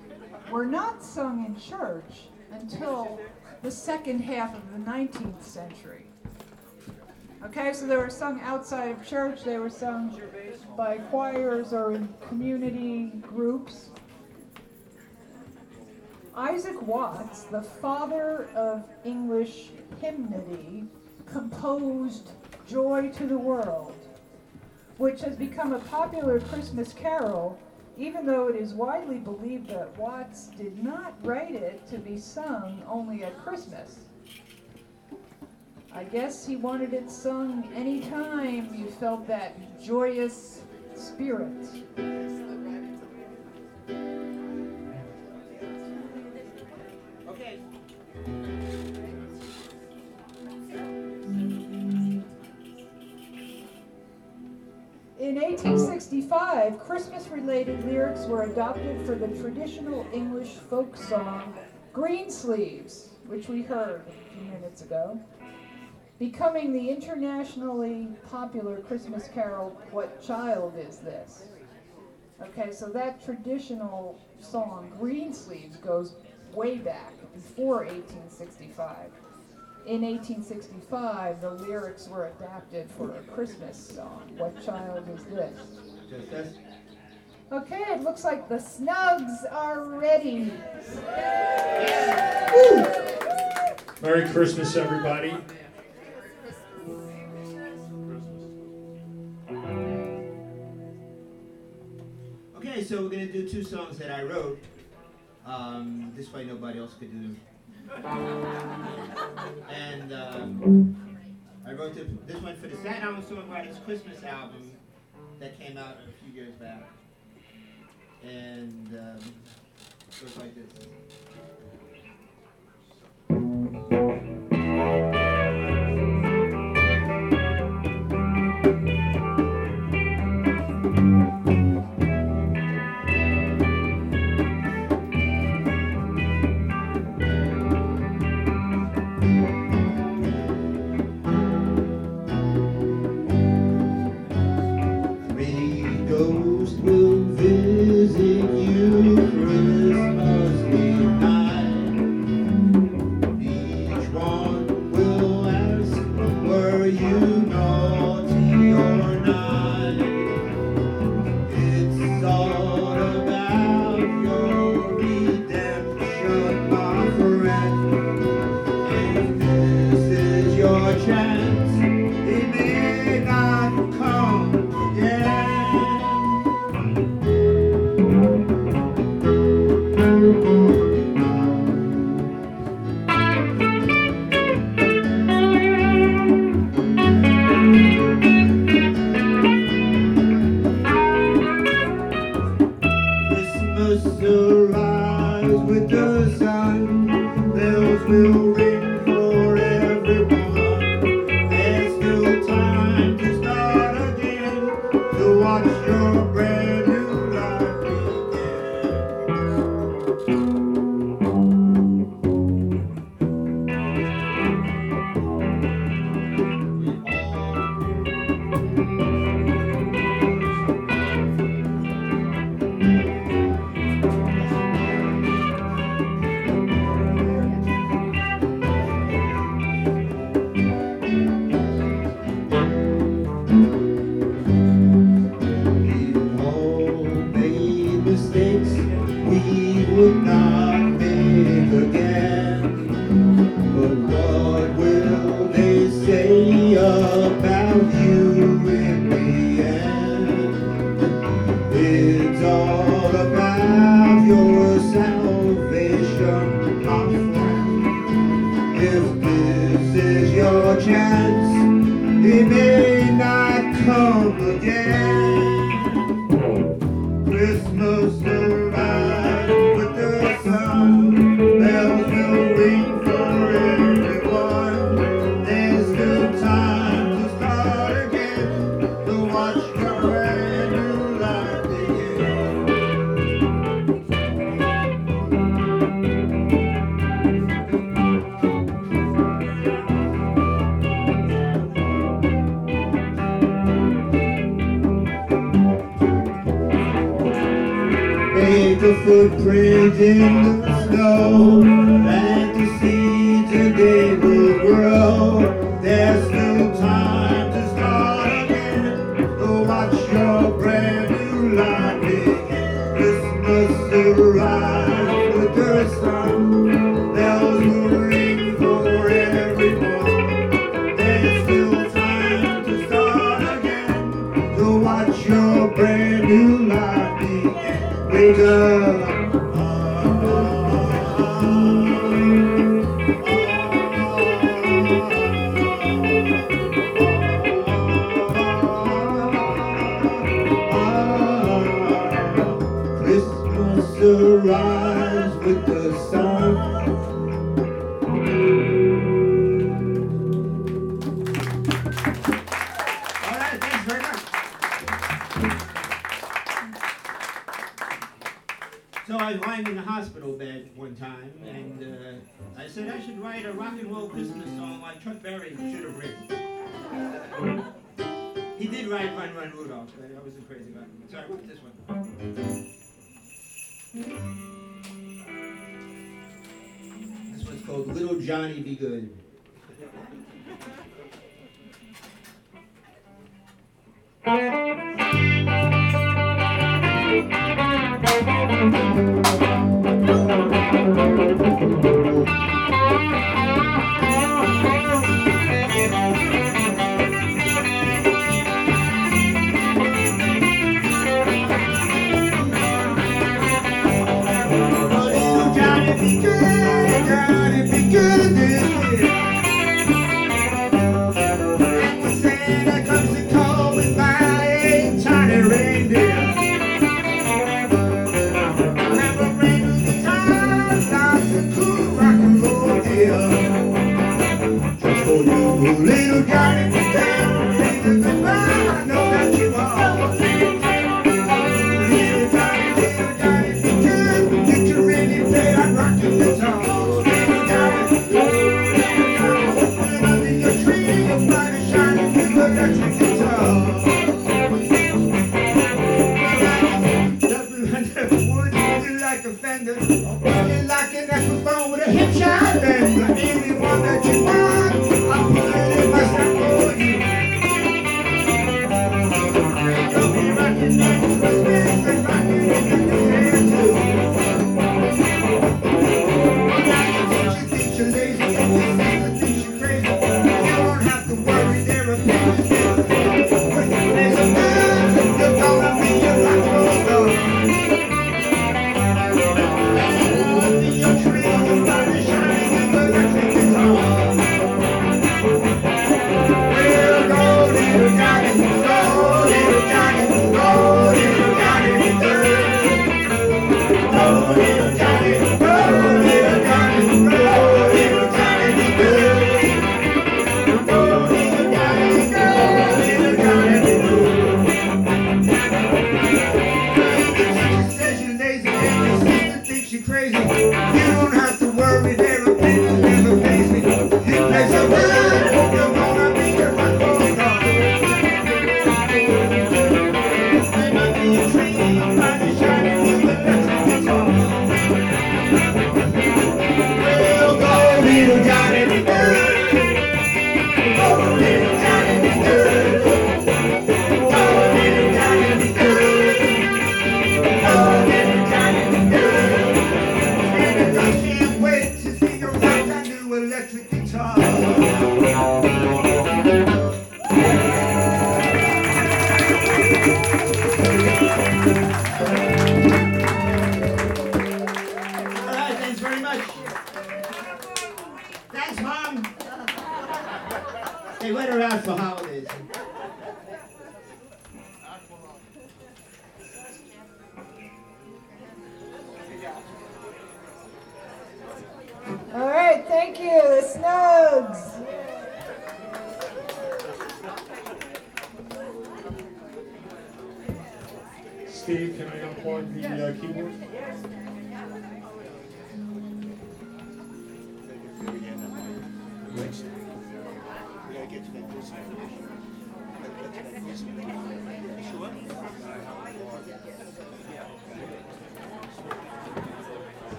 were not sung in church until the second half of the 19th century. Okay, so they were sung outside of church, they were sung by choirs or in community groups. Isaac Watts, the father of English hymnody, composed Joy to the World, which has become a popular Christmas carol, even though it is widely believed that Watts did not write it to be sung only at Christmas. I guess he wanted it sung anytime you felt that joyous spirit. In 1865, Christmas-related lyrics were adopted for the traditional English folk song Greensleeves, which we heard a few minutes ago, becoming the internationally popular Christmas carol, What Child Is This? Okay, so that traditional song, Greensleeves, goes way back, before 1865. In 1865, the lyrics were adapted for a Christmas song, What Child Is This? Just this. Okay, it looks like the snugs are ready. Merry Christmas, everybody. Okay, so we're gonna do two songs that I wrote. Um, this way nobody else could do them. And um, I wrote this, this one for the Staten Island Songwriters Christmas album that came out a few years back. and um, it goes like this.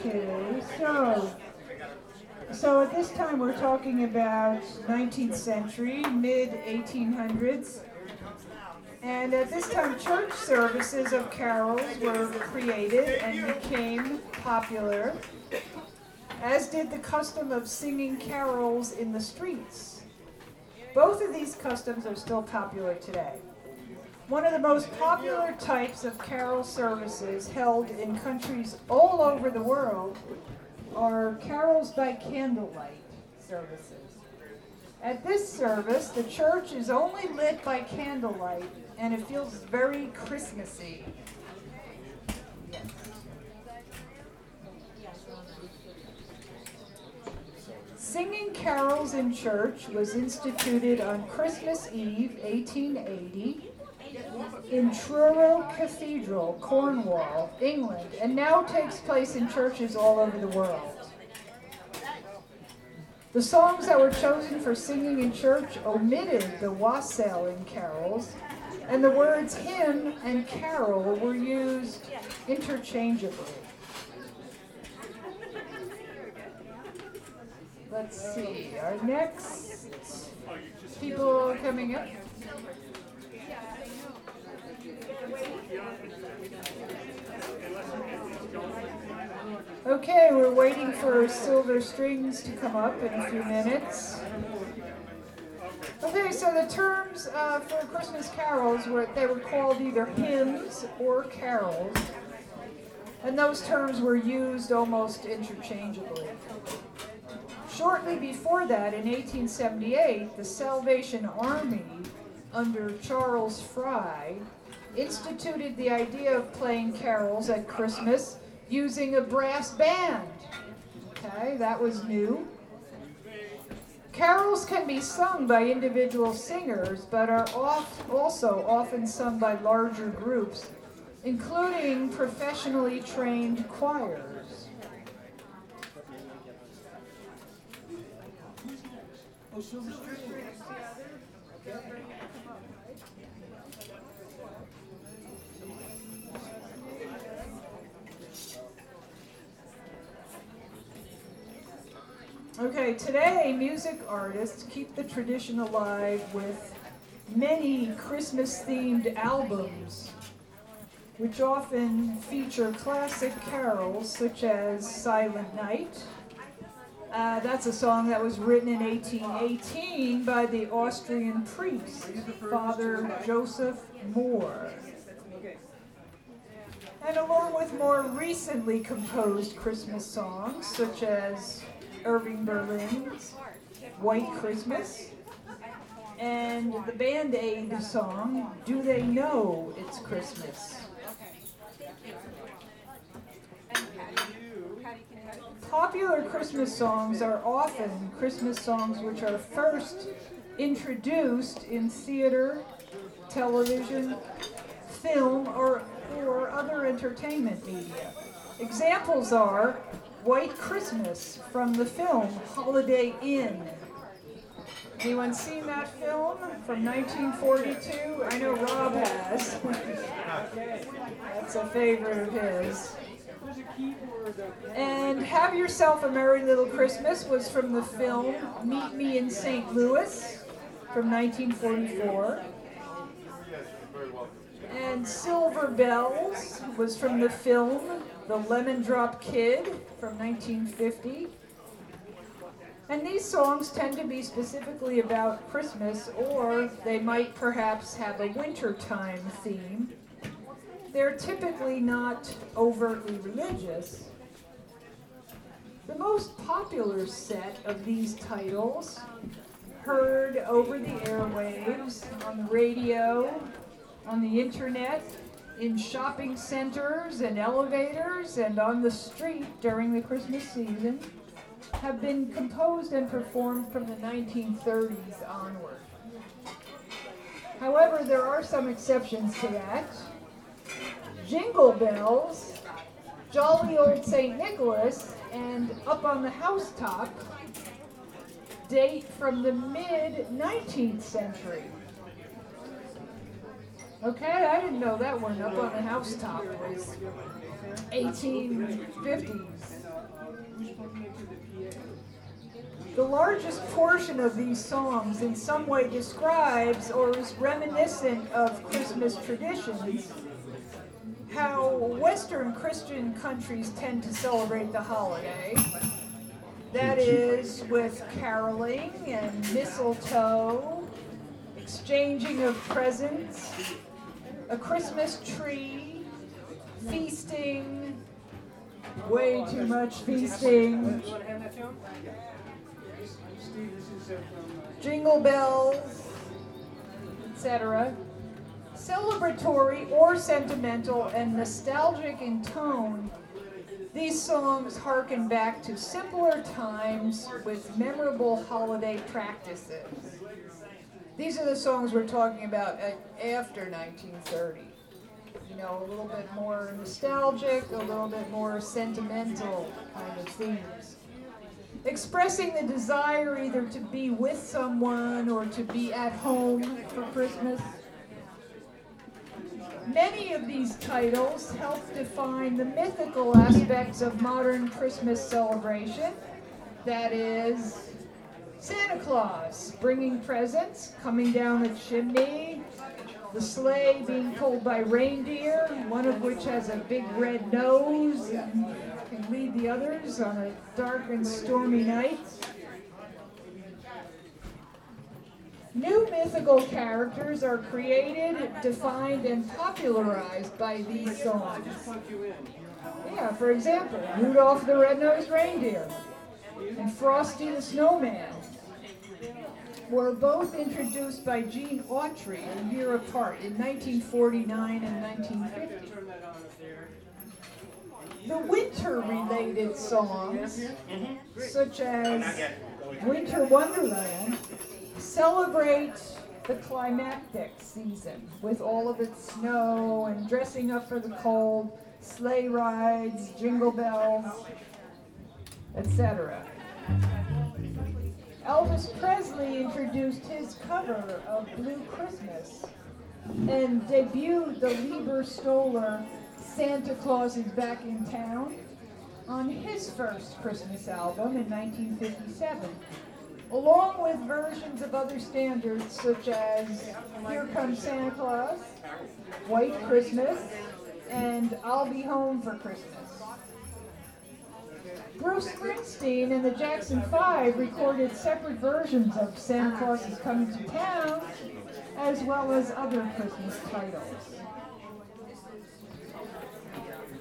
Okay, so, so at this time, we're talking about 19th century, mid 1800s. And at this time, church services of carols were created and became popular, as did the custom of singing carols in the streets. Both of these customs are still popular today. One of the most popular types of carol services held in countries all over the world are carols by candlelight services. At this service, the church is only lit by candlelight and it feels very Christmassy. Singing carols in church was instituted on Christmas Eve, 1880, in Truro Cathedral, Cornwall, England, and now takes place in churches all over the world. The songs that were chosen for singing in church omitted the wassailing carols, and the words hymn and carol were used interchangeably. Let's see, our next people coming up. Okay, we're waiting for Silver Strings to come up in a few minutes. Okay, so the terms uh, for Christmas carols were they were called either hymns or carols, and those terms were used almost interchangeably. Shortly before that, in 1878, the Salvation Army under Charles Fry instituted the idea of playing carols at Christmas using a brass band. Okay, that was new. Carols can be sung by individual singers, but are oft, also often sung by larger groups, including professionally trained choirs. Okay, today music artists keep the tradition alive with many Christmas themed albums, which often feature classic carols such as Silent Night. Uh, that's a song that was written in 1818 by the Austrian priest, Father Joseph Mohr. And along with more recently composed Christmas songs, such as Irving Berlin's White Christmas, and the Band Aid song, Do They Know It's Christmas? Popular Christmas songs are often Christmas songs which are first introduced in theater, television, film, or, or other entertainment media. Examples are White Christmas from the film Holiday Inn. Anyone seen that film from 1942? I know Rob has. That's a favorite of his. And Have Yourself a Merry Little Christmas was from the film Meet Me in St. Louis from 1944. And Silver Bells was from the film The Lemon Drop Kid from 1950. And these songs tend to be specifically about Christmas, or they might perhaps have a wintertime theme. They're typically not overtly religious. The most popular set of these titles, heard over the airwaves, on the radio, on the internet, in shopping centers and elevators, and on the street during the Christmas season, have been composed and performed from the 1930s onward. However, there are some exceptions to that. Jingle Bells, Jolly Old St. Nicholas, and Up on the Housetop date from the mid 19th century. Okay, I didn't know that one. Up on the Housetop was 1850s. The largest portion of these songs in some way describes or is reminiscent of Christmas traditions how Western Christian countries tend to celebrate the holiday. That is with caroling and mistletoe, exchanging of presents, a Christmas tree, feasting, way too much feasting, jingle bells, etc celebratory or sentimental and nostalgic in tone, these songs harken back to simpler times with memorable holiday practices. These are the songs we're talking about uh, after 1930. You know, a little bit more nostalgic, a little bit more sentimental kind of themes. Expressing the desire either to be with someone or to be at home for Christmas. Many of these titles help define the mythical aspects of modern Christmas celebration. That is, Santa Claus bringing presents, coming down the chimney, the sleigh being pulled by reindeer, one of which has a big red nose and can lead the others on a dark and stormy night. New mythical characters are created, defined, and popularized by these songs. Yeah, for example, Rudolph the Red-Nosed Reindeer and Frosty the Snowman were both introduced by Gene Autry a year apart in 1949 and 1950. the winter-related songs, such as Winter Wonderland, celebrate the climactic season with all of its snow and dressing up for the cold, sleigh rides, jingle bells, etc. Elvis Presley introduced his cover of Blue Christmas and debuted the Leiber Stoller Santa Claus is Back in Town on his first Christmas album in 1957, along with versions of other standards such as Here Comes Santa Claus, White Christmas, and I'll Be Home for Christmas. Bruce Springsteen and the Jackson Five recorded separate versions of Santa ah. Claus is Coming to Town, as well as other Christmas titles.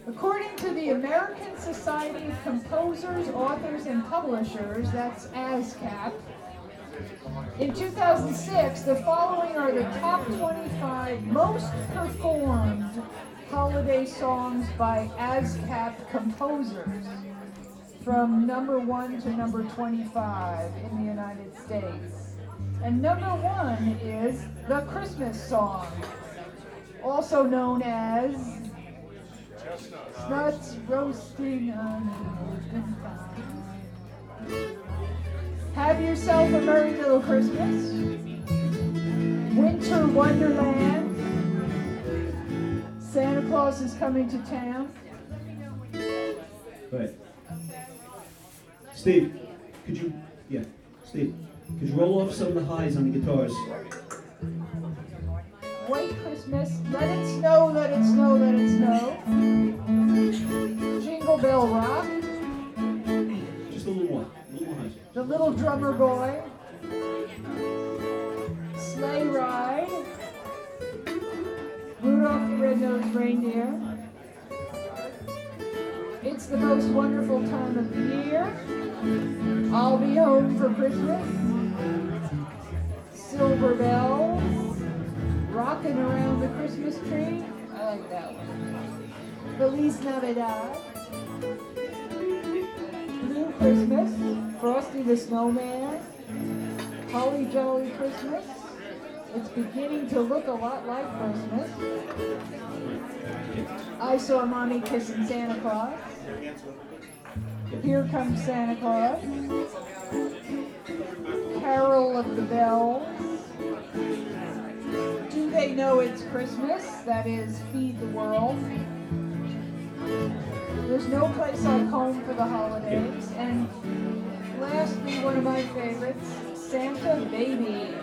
According to the American Society of Composers, Authors, and Publishers, that's ASCAP, in 2006, the following are the top 25 most performed holiday songs by ASCAP composers from number 1 to number 25 in the United States. And number 1 is the Christmas song, also known as Nuts roasting on the open fire. Have yourself a merry little Christmas. Winter Wonderland. Santa Claus is coming to town. Right. Steve, could you, yeah, Steve, could you roll off some of the highs on the guitars? White Christmas. Let it snow, let it snow, let it snow. Jingle Bell Rock. Just a little more, a little highs. The Little Drummer Boy. Sleigh Ride. Rudolph the Red-Nosed Reindeer. It's the most wonderful time of the year. I'll be home for Christmas. Silver Bells. Rocking around the Christmas tree. I like that one. Feliz Navidad. Blue Christmas. Frosty the Snowman. Holly Jolly Christmas. It's beginning to look a lot like Christmas. I saw Mommy kissing Santa Claus. Here comes Santa Claus. Carol of the Bells. Do they know it's Christmas? That is, feed the world. There's no place like home for the holidays. And lastly, one of my favorites, Santa Baby.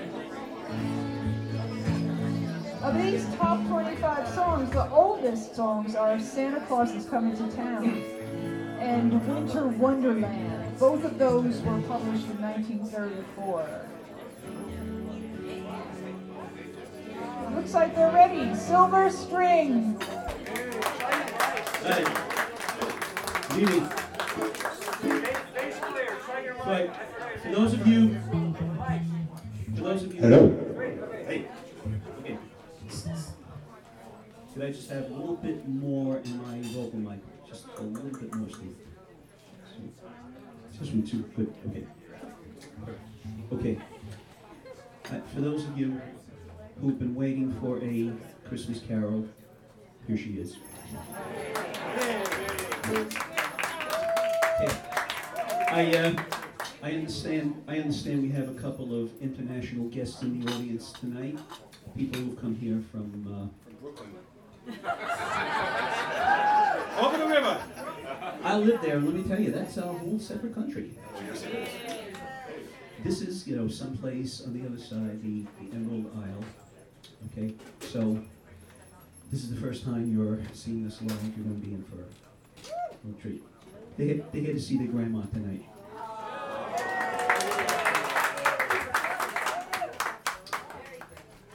Of these top 25 songs, the oldest songs are Santa Claus is Coming to Town and Winter Wonderland. Both of those were published in 1934. Looks like they're ready. Silver String. Hey, good evening. Right, for those of you, for those of you. Hello. Could I just have a little bit more in my vocal mic? Just a little bit more, Steve. This one too, good, okay. Okay. Uh, for those of you who've been waiting for a Christmas carol, here she is. Okay. I, uh, I understand, I understand we have a couple of international guests in the audience tonight. People who've come here from, uh, Over the river. I live there, and let me tell you, that's a whole separate country. This is, you know, someplace on the other side, the, the Emerald Isle. Okay, so this is the first time you're seeing this live. You're going to be in for a little treat. They get, they get to see their grandma tonight.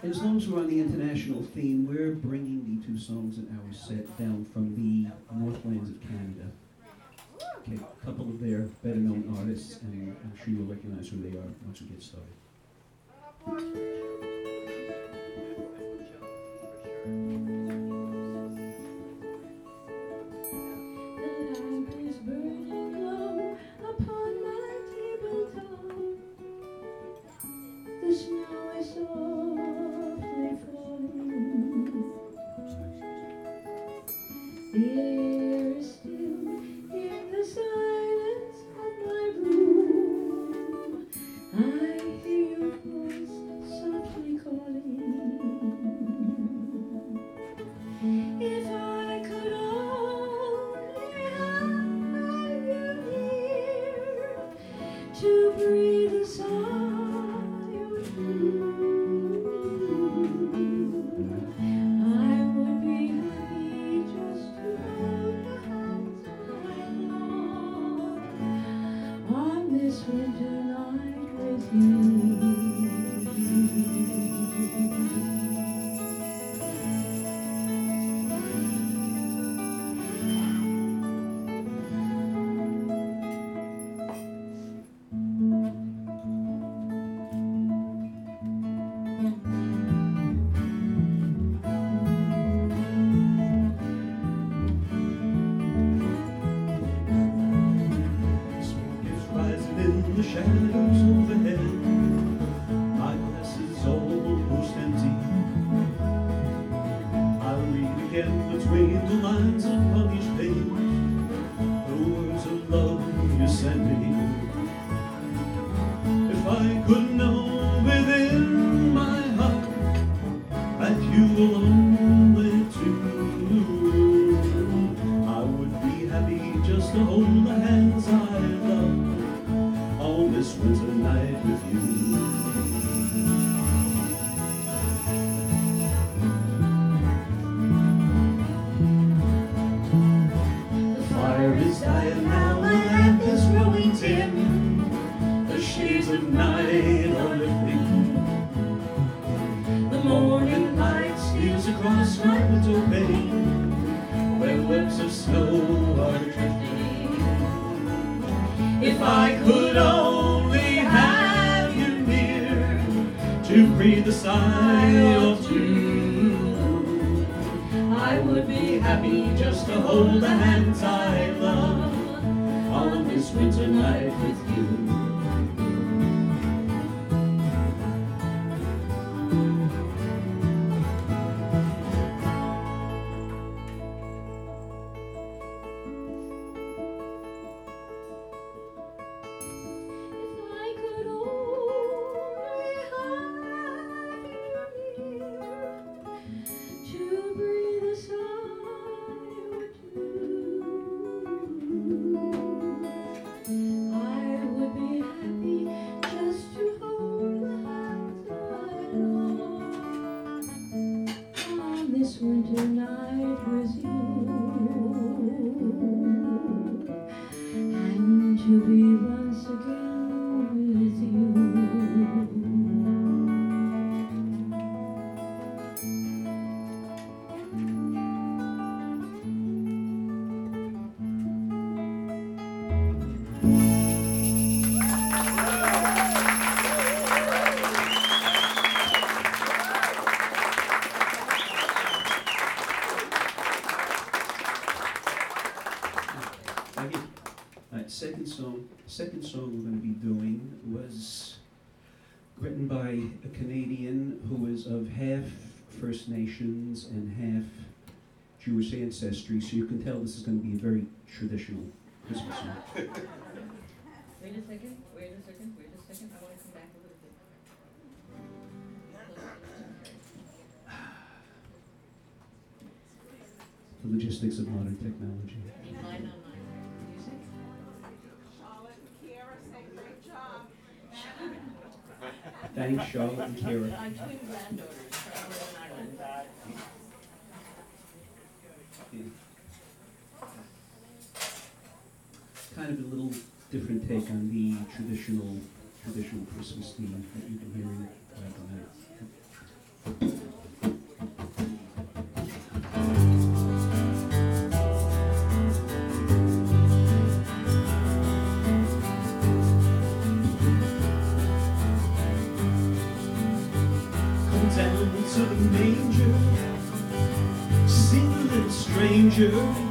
As long as we're on the international theme, we're bringing the two songs in our set down from the Northlands of Canada. A couple of their better known artists, and I'm sure you'll recognize who they are once we get started. ancestry, so you can tell this is going to be a very traditional Christmas song. Wait a second, wait a second, wait a second. I want to come back a little bit. the logistics of modern technology. Thanks, Charlotte and Kara. Yeah. Kind of a little different take on the traditional traditional Christmas theme that you can hear in it. Tchau.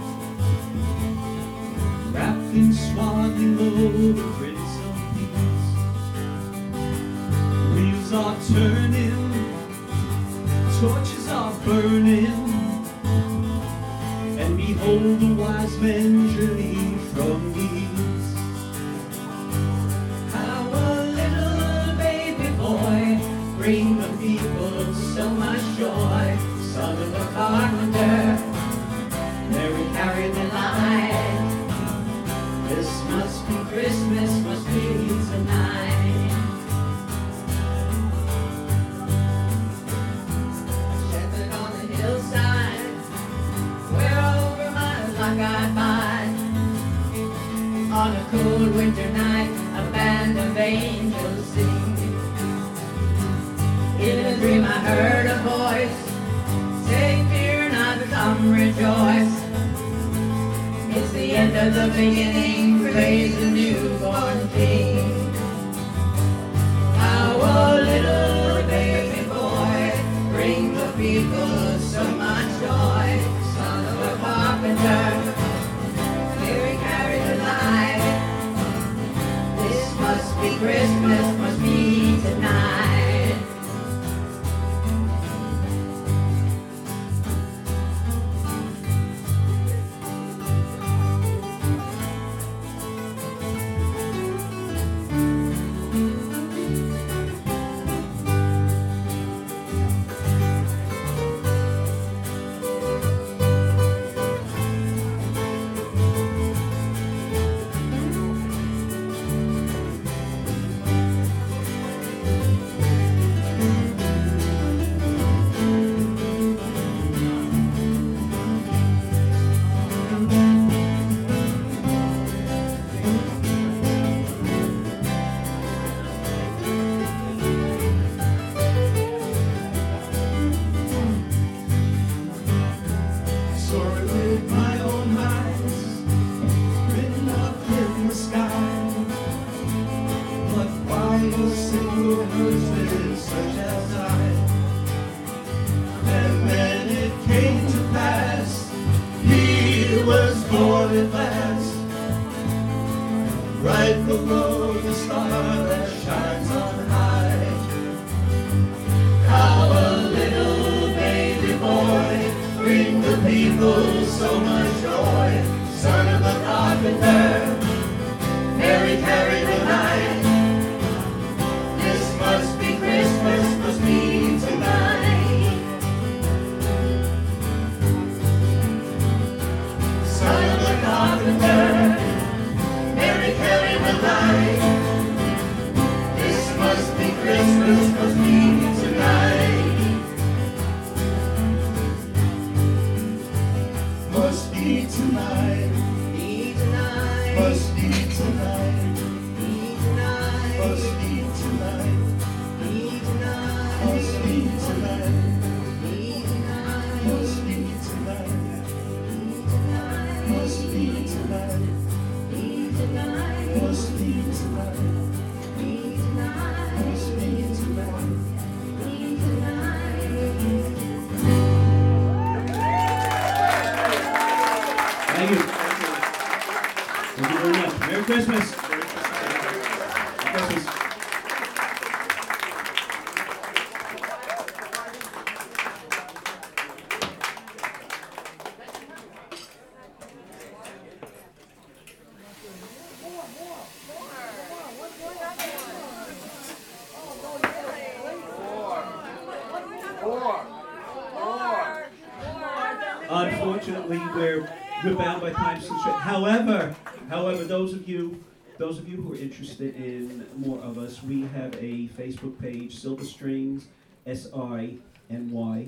interested in more of us, we have a Facebook page, Silver Strings, S I N Y.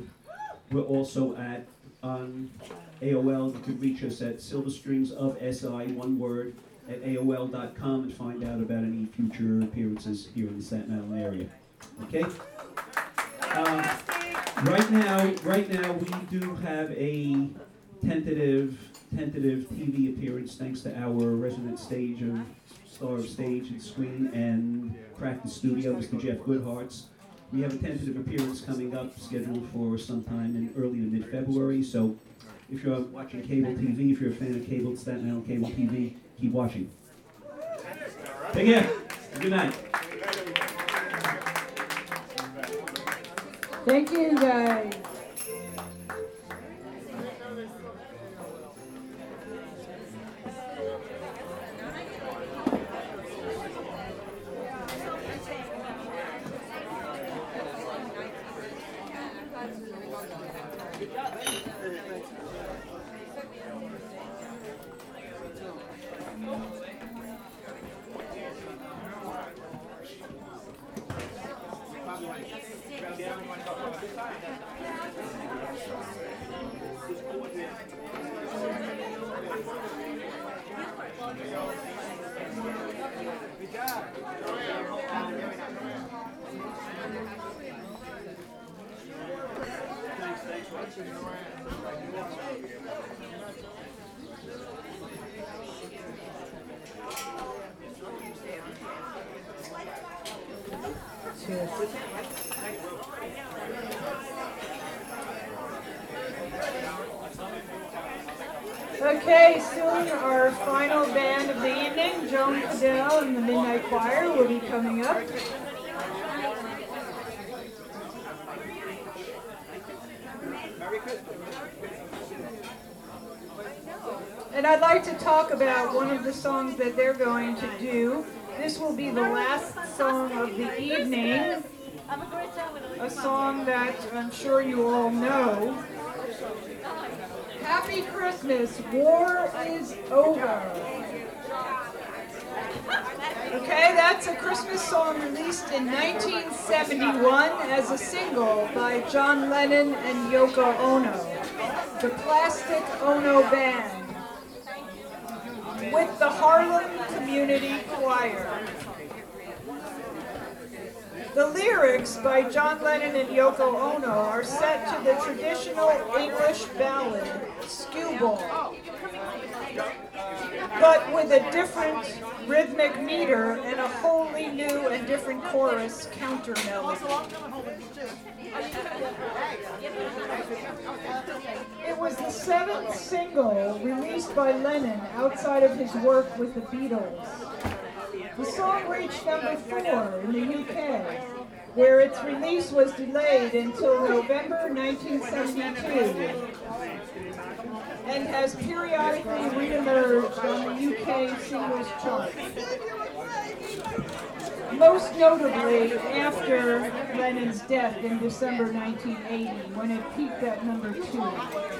We're also at um, AOL. You can reach us at Silver Strings of SI, one word, at AOL.com and find out about any future appearances here in the Staten Island area. Okay? Um, right now, right now we do have a tentative tentative TV appearance thanks to our resident stage of star of stage and screen and practice studio, Mr. Jeff Goodhart's. We have a tentative appearance coming up, scheduled for sometime in early to mid-February, so if you're watching cable TV, if you're a fan of cable, Staten Island Cable TV, keep watching. Take care. Good night. Thank you, guys. Going to do. This will be the last song of the evening, a song that I'm sure you all know. Happy Christmas, war is over. Okay, that's a Christmas song released in 1971 as a single by John Lennon and Yoko Ono, the Plastic Ono Band, with the Harlem Community Choir. The lyrics by John Lennon and Yoko Ono are set to the traditional English ballad, Skewball, but with a different rhythmic meter and a wholly new and different chorus counter melody. It was the seventh single released by Lennon outside of his work with the Beatles. The song reached number four in the UK, where its release was delayed until November 1972 and has periodically reemerged on the UK singles chart. Most notably after Lennon's death in December 1980, when it peaked at number two.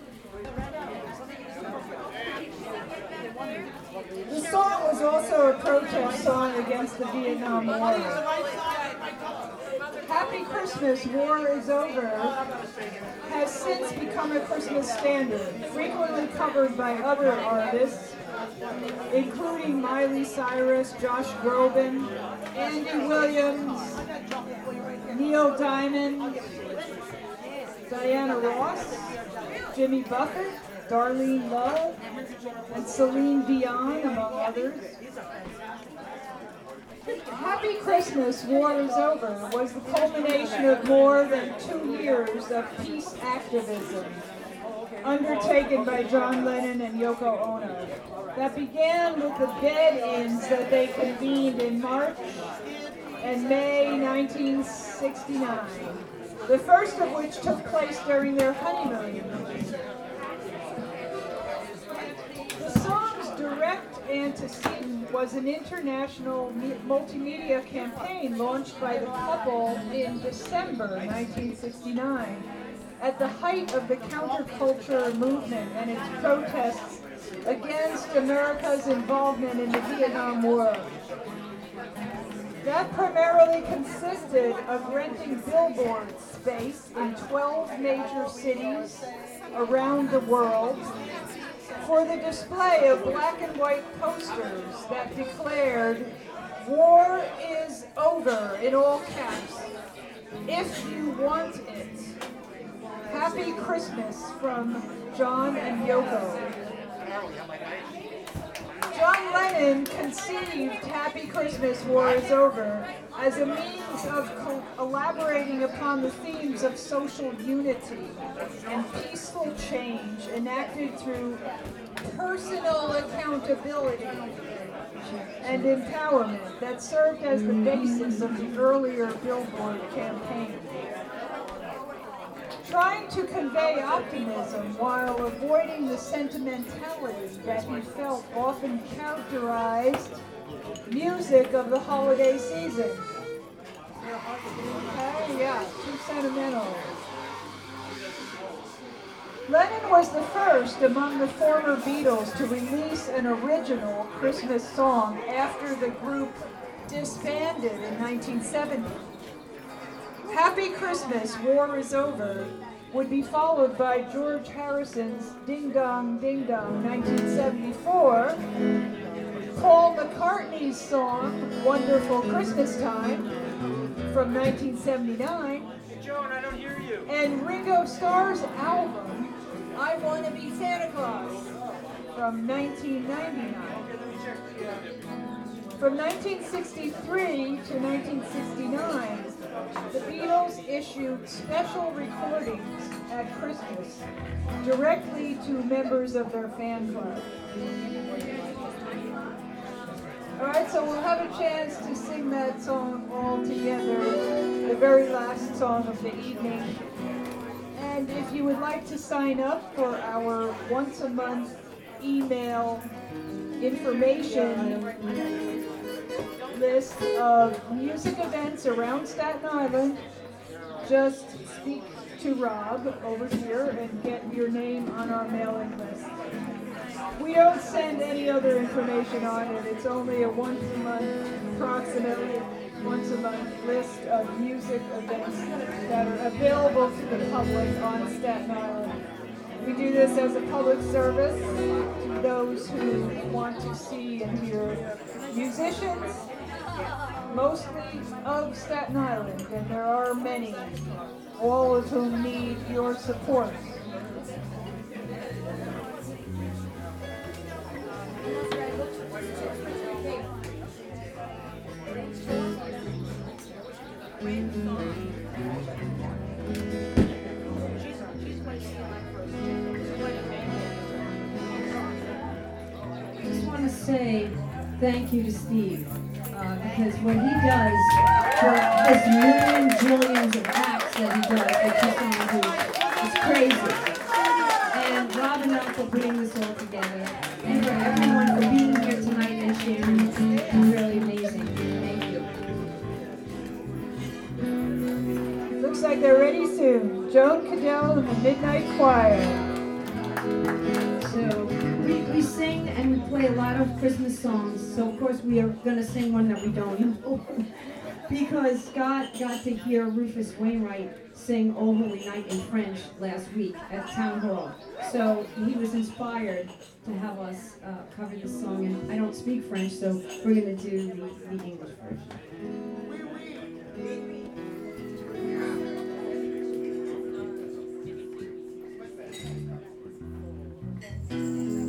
The song was also a protest song against the Vietnam War. Happy Christmas, War is Over has since become a Christmas standard, frequently covered by other artists, including Miley Cyrus, Josh Groban, Andy Williams, Neil Diamond, Diana Ross, Jimmy Buffett, Darlene Love, and Celine Dion, among others. Happy Christmas, War is Over was the culmination of more than two years of peace activism undertaken by John Lennon and Yoko Ono that began with the bed-ins that they convened in March and May 1969, the first of which took place during their honeymoon. Antecedent was an international multimedia campaign launched by the couple in December 1969 at the height of the counterculture movement and its protests against America's involvement in the Vietnam War. That primarily consisted of renting billboard space in 12 major cities around the world for the display of black and white posters that declared, War is over, in all caps, if you want it. Happy Christmas from John and Yoko. John Lennon conceived Happy Christmas, War is Over as a means of co- elaborating upon the themes of social unity and peaceful change enacted through personal accountability and empowerment that served as the basis of the earlier Billboard campaign. Trying to convey optimism while avoiding the sentimentality that he felt often characterized music of the holiday season. Okay, yeah, too sentimental. Lennon was the first among the former Beatles to release an original Christmas song after the group disbanded in 1970. Happy Christmas, War is Over would be followed by George Harrison's Ding Dong Ding Dong 1974, Paul McCartney's song Wonderful Christmas Time from 1979, Joan, I don't hear you. and Ringo Starr's album I Want to Be Santa Claus from 1999. From 1963 to 1969, the Beatles issued special recordings at Christmas directly to members of their fan club. All right, so we'll have a chance to sing that song all together, the very last song of the evening. And if you would like to sign up for our once a month email information list of music events around Staten Island, just speak to Rob over here and get your name on our mailing list. We don't send any other information on it. It's only a once a month, approximately once a month list of music events that are available to the public on Staten Island. We do this as a public service to those who want to see and hear musicians, mostly of Staten Island, and there are many, all of whom need your support. I just want to say thank you to Steve, uh, because what he does for his million jillions of acts that he does for Tiffany who is crazy. And Rob and Al for putting this all together, and for everyone for being here tonight and sharing. It's really amazing. Thank you. Looks like they're ready soon. Joan Cadell and the Midnight Choir. So we, we sing and we play a lot of Christmas songs. So of course we are gonna sing one that we don't know. because Scott got to hear Rufus Wainwright sing O Holy Night in French last week at Town Hall. So he was inspired to have us uh, cover this song. And I don't speak French, so we're gonna do the, the English version. The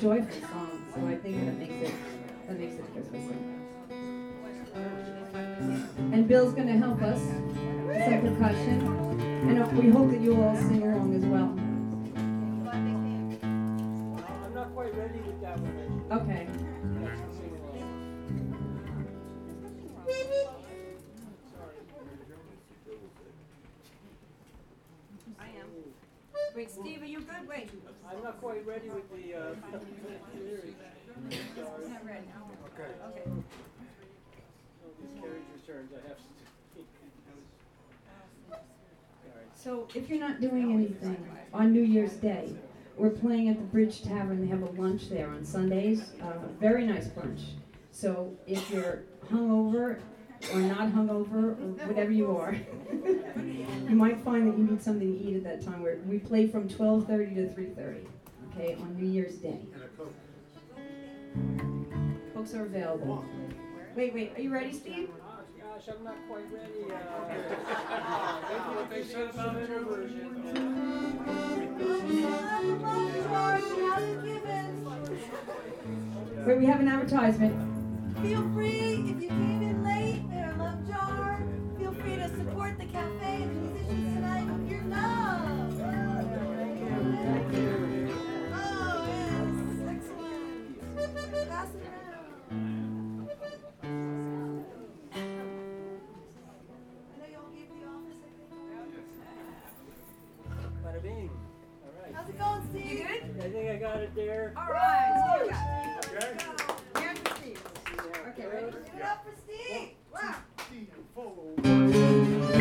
joyful song, so I think that makes it that makes it a Christmas song. And Bill's going to help us with some percussion, and uh, we hope that you all sing along as well. I'm not quite ready with that one. Okay. I am. Wait, Steve, are you good? Wait. I'm not quite ready with the, uh, ready. Okay. So these carriage returns, I have to. So if you're not doing anything on New Year's Day, we're playing at the Bridge Tavern. They have a lunch there on Sundays. Uh, very nice lunch. So if you're hungover or not hungover or whatever you are, you might find that you need something to eat at that time. Where we play from 12:30 to 3:30. Okay, on New Year's Day. Folks are available. Wait, wait. Are you ready, Steve? Gosh, I'm not quite ready, uh. What they said about introversion. Wait, we have an advertisement. Feel free, if you came in late, they're love jar. Feel free to support the cafe and the musicians tonight with your love. Oh, yes, excellent. Pass it around. I know y'all gave the office, I Bada bing. All right. How's it going, Steve? You good? I think I got it there. All right. It up for Steve. Wow. Jeremiah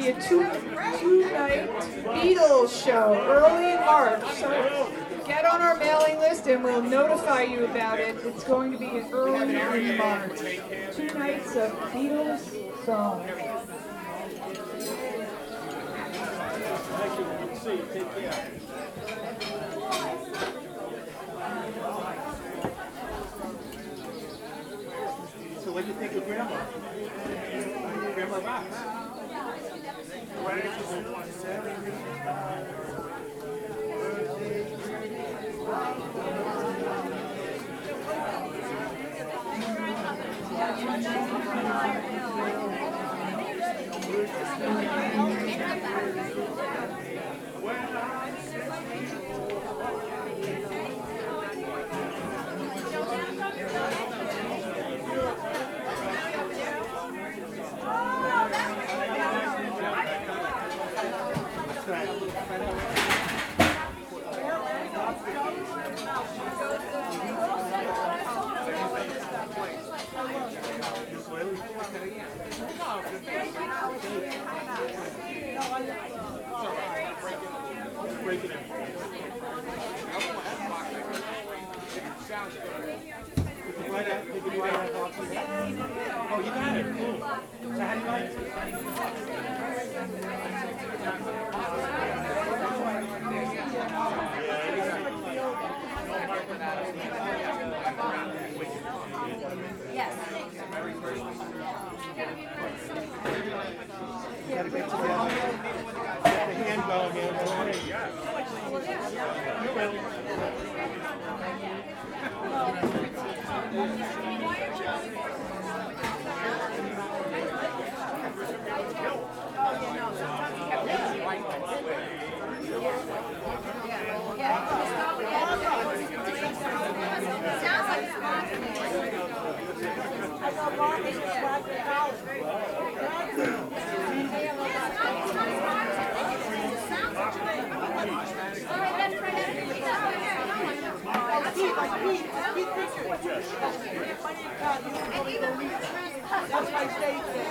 be a two two night Beatles show early in March. So get on our mailing list and we'll notify you about it. It's going to be early in March. Two nights of Beatles songs. So what do you think of? Grandma Break it in. You can write out- you can write out boxes. Oh, you got it. Cool. So how do you like it? Get together. Get the hand going, man. That's my stage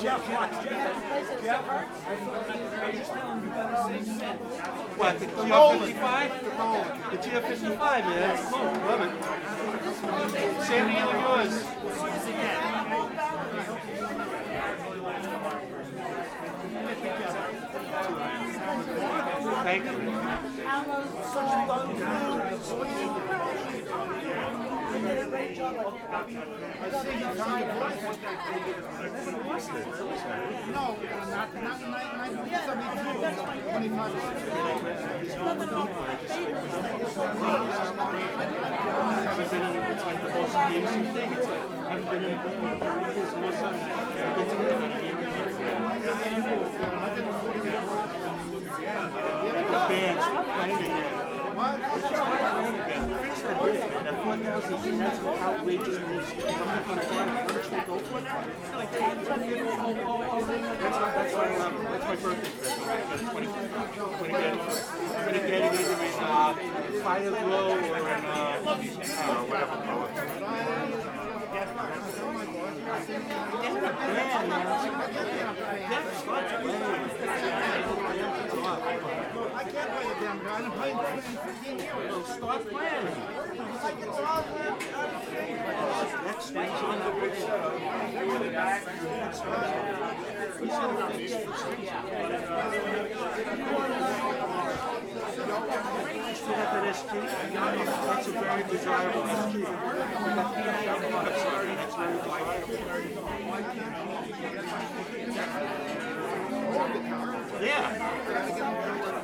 Jeff, watch, Jeff. Jeff. I just telling you, you gotta sing men. What, the GF55? The GF55, man. Love it. Sandy, yours. Thank you. No, not, not, not, Haven't been in, it's like the most amazing thing. It's like, haven't been in a book in 30 years. Most of them, I get to get on a game The band's playing 4,000, that's my birthday present. That's 20, 20 get it. I'm gonna get it either in, uh, Fireglo or uh, whatever I can't play the damn guy. I'm playing for 15 years. Well, start on the very desirable. Yeah.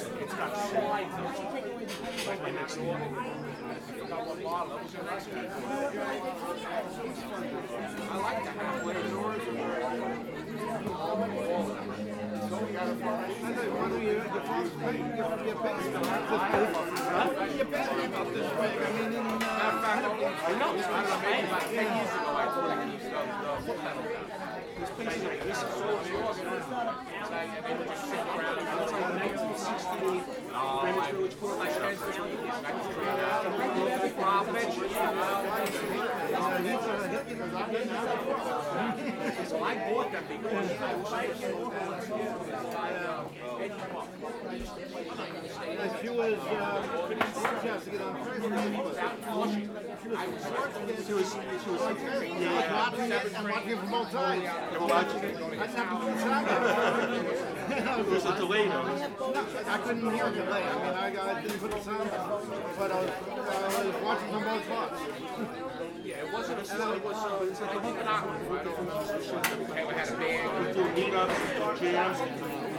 and. It's got shit. Like next one. I like the halfway don't you, about this way, I mean, in, uh. I know, not. About ten years ago, I him he's the, foot pedal. This this is like, would just sit around. It's So I bought them because I like, she has to get on. She was, she was, yeah, watching it and watching it from both sides. You're watching it? I never put the sound on. There's a delay though. I couldn't hear the delay. I mean, I, I didn't put the sound on, but I was, I was watching from both spots. Yeah, it wasn't a slow, it was, uh, it's like a hook and eye. I don't know. Okay, we had a band. We do meetups, jams, we meet in the library.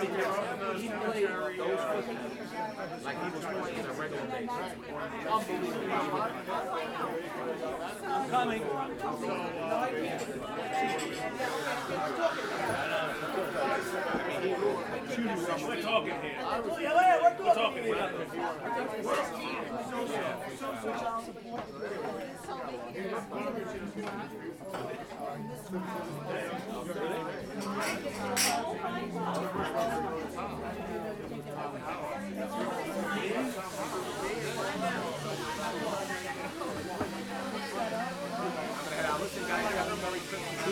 he played those footballs uh, like he was playing a regular basis. I'm coming. We're talking here. We're talking here. You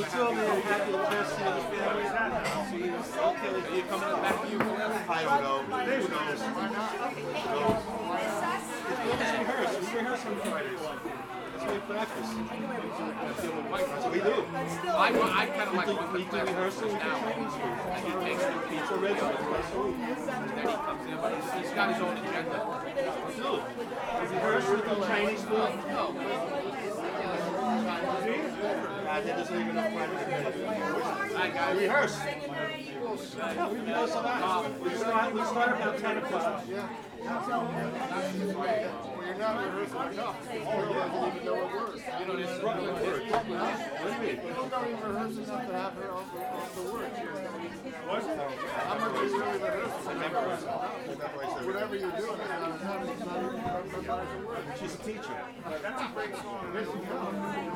too, man. Happy to just see the family. See you. Okay, are you coming back to you? I don't know. Who knows? Who knows? It's good to rehearse. We rehearse on Fridays. We practice. We do. I, I kind of like do- we do rehearsal, now. And he takes the pizza regular, twice a week. then he comes in, but he's, he's got his own agenda. Rehearse, we do Chinese food. No. God, that doesn't even enough. I it. Rehearse. Yeah, we. We start, we start about ten o'clock. Yeah. You're not rehearsing enough. Oh, I don't even know what words. You know, there's Brooklyn, Brooklyn. What do you mean? People don't even rehearse enough to have her on the, on the words. What? How much you really rehearsing? Whatever you're doing, uh, it's not, it's not memorize the words. She's a teacher. That's a great song.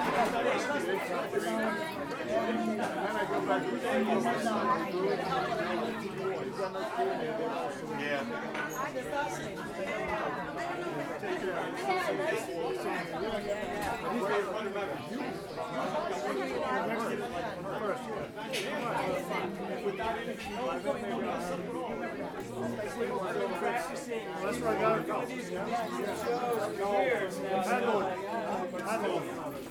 That's where I gotta go. Yeah,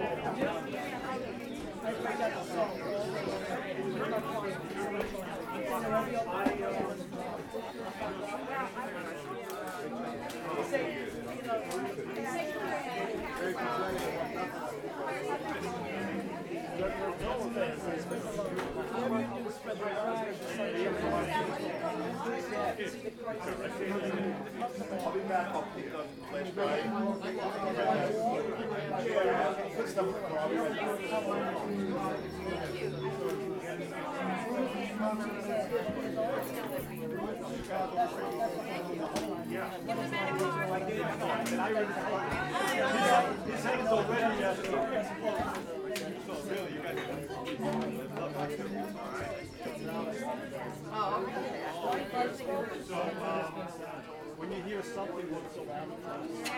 Right back. So, um, when you hear something looks so advertised,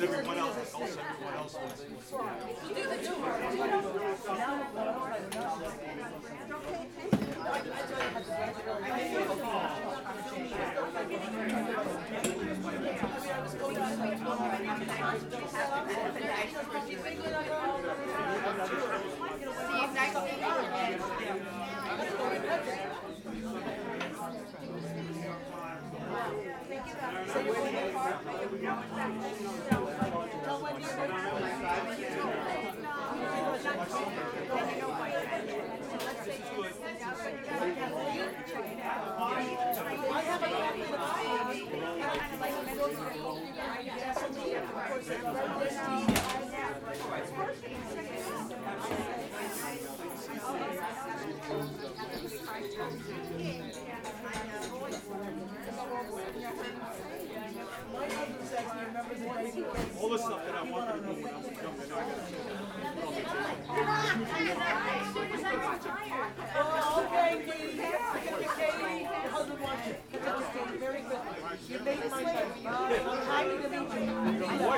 everyone else, also everyone else wants All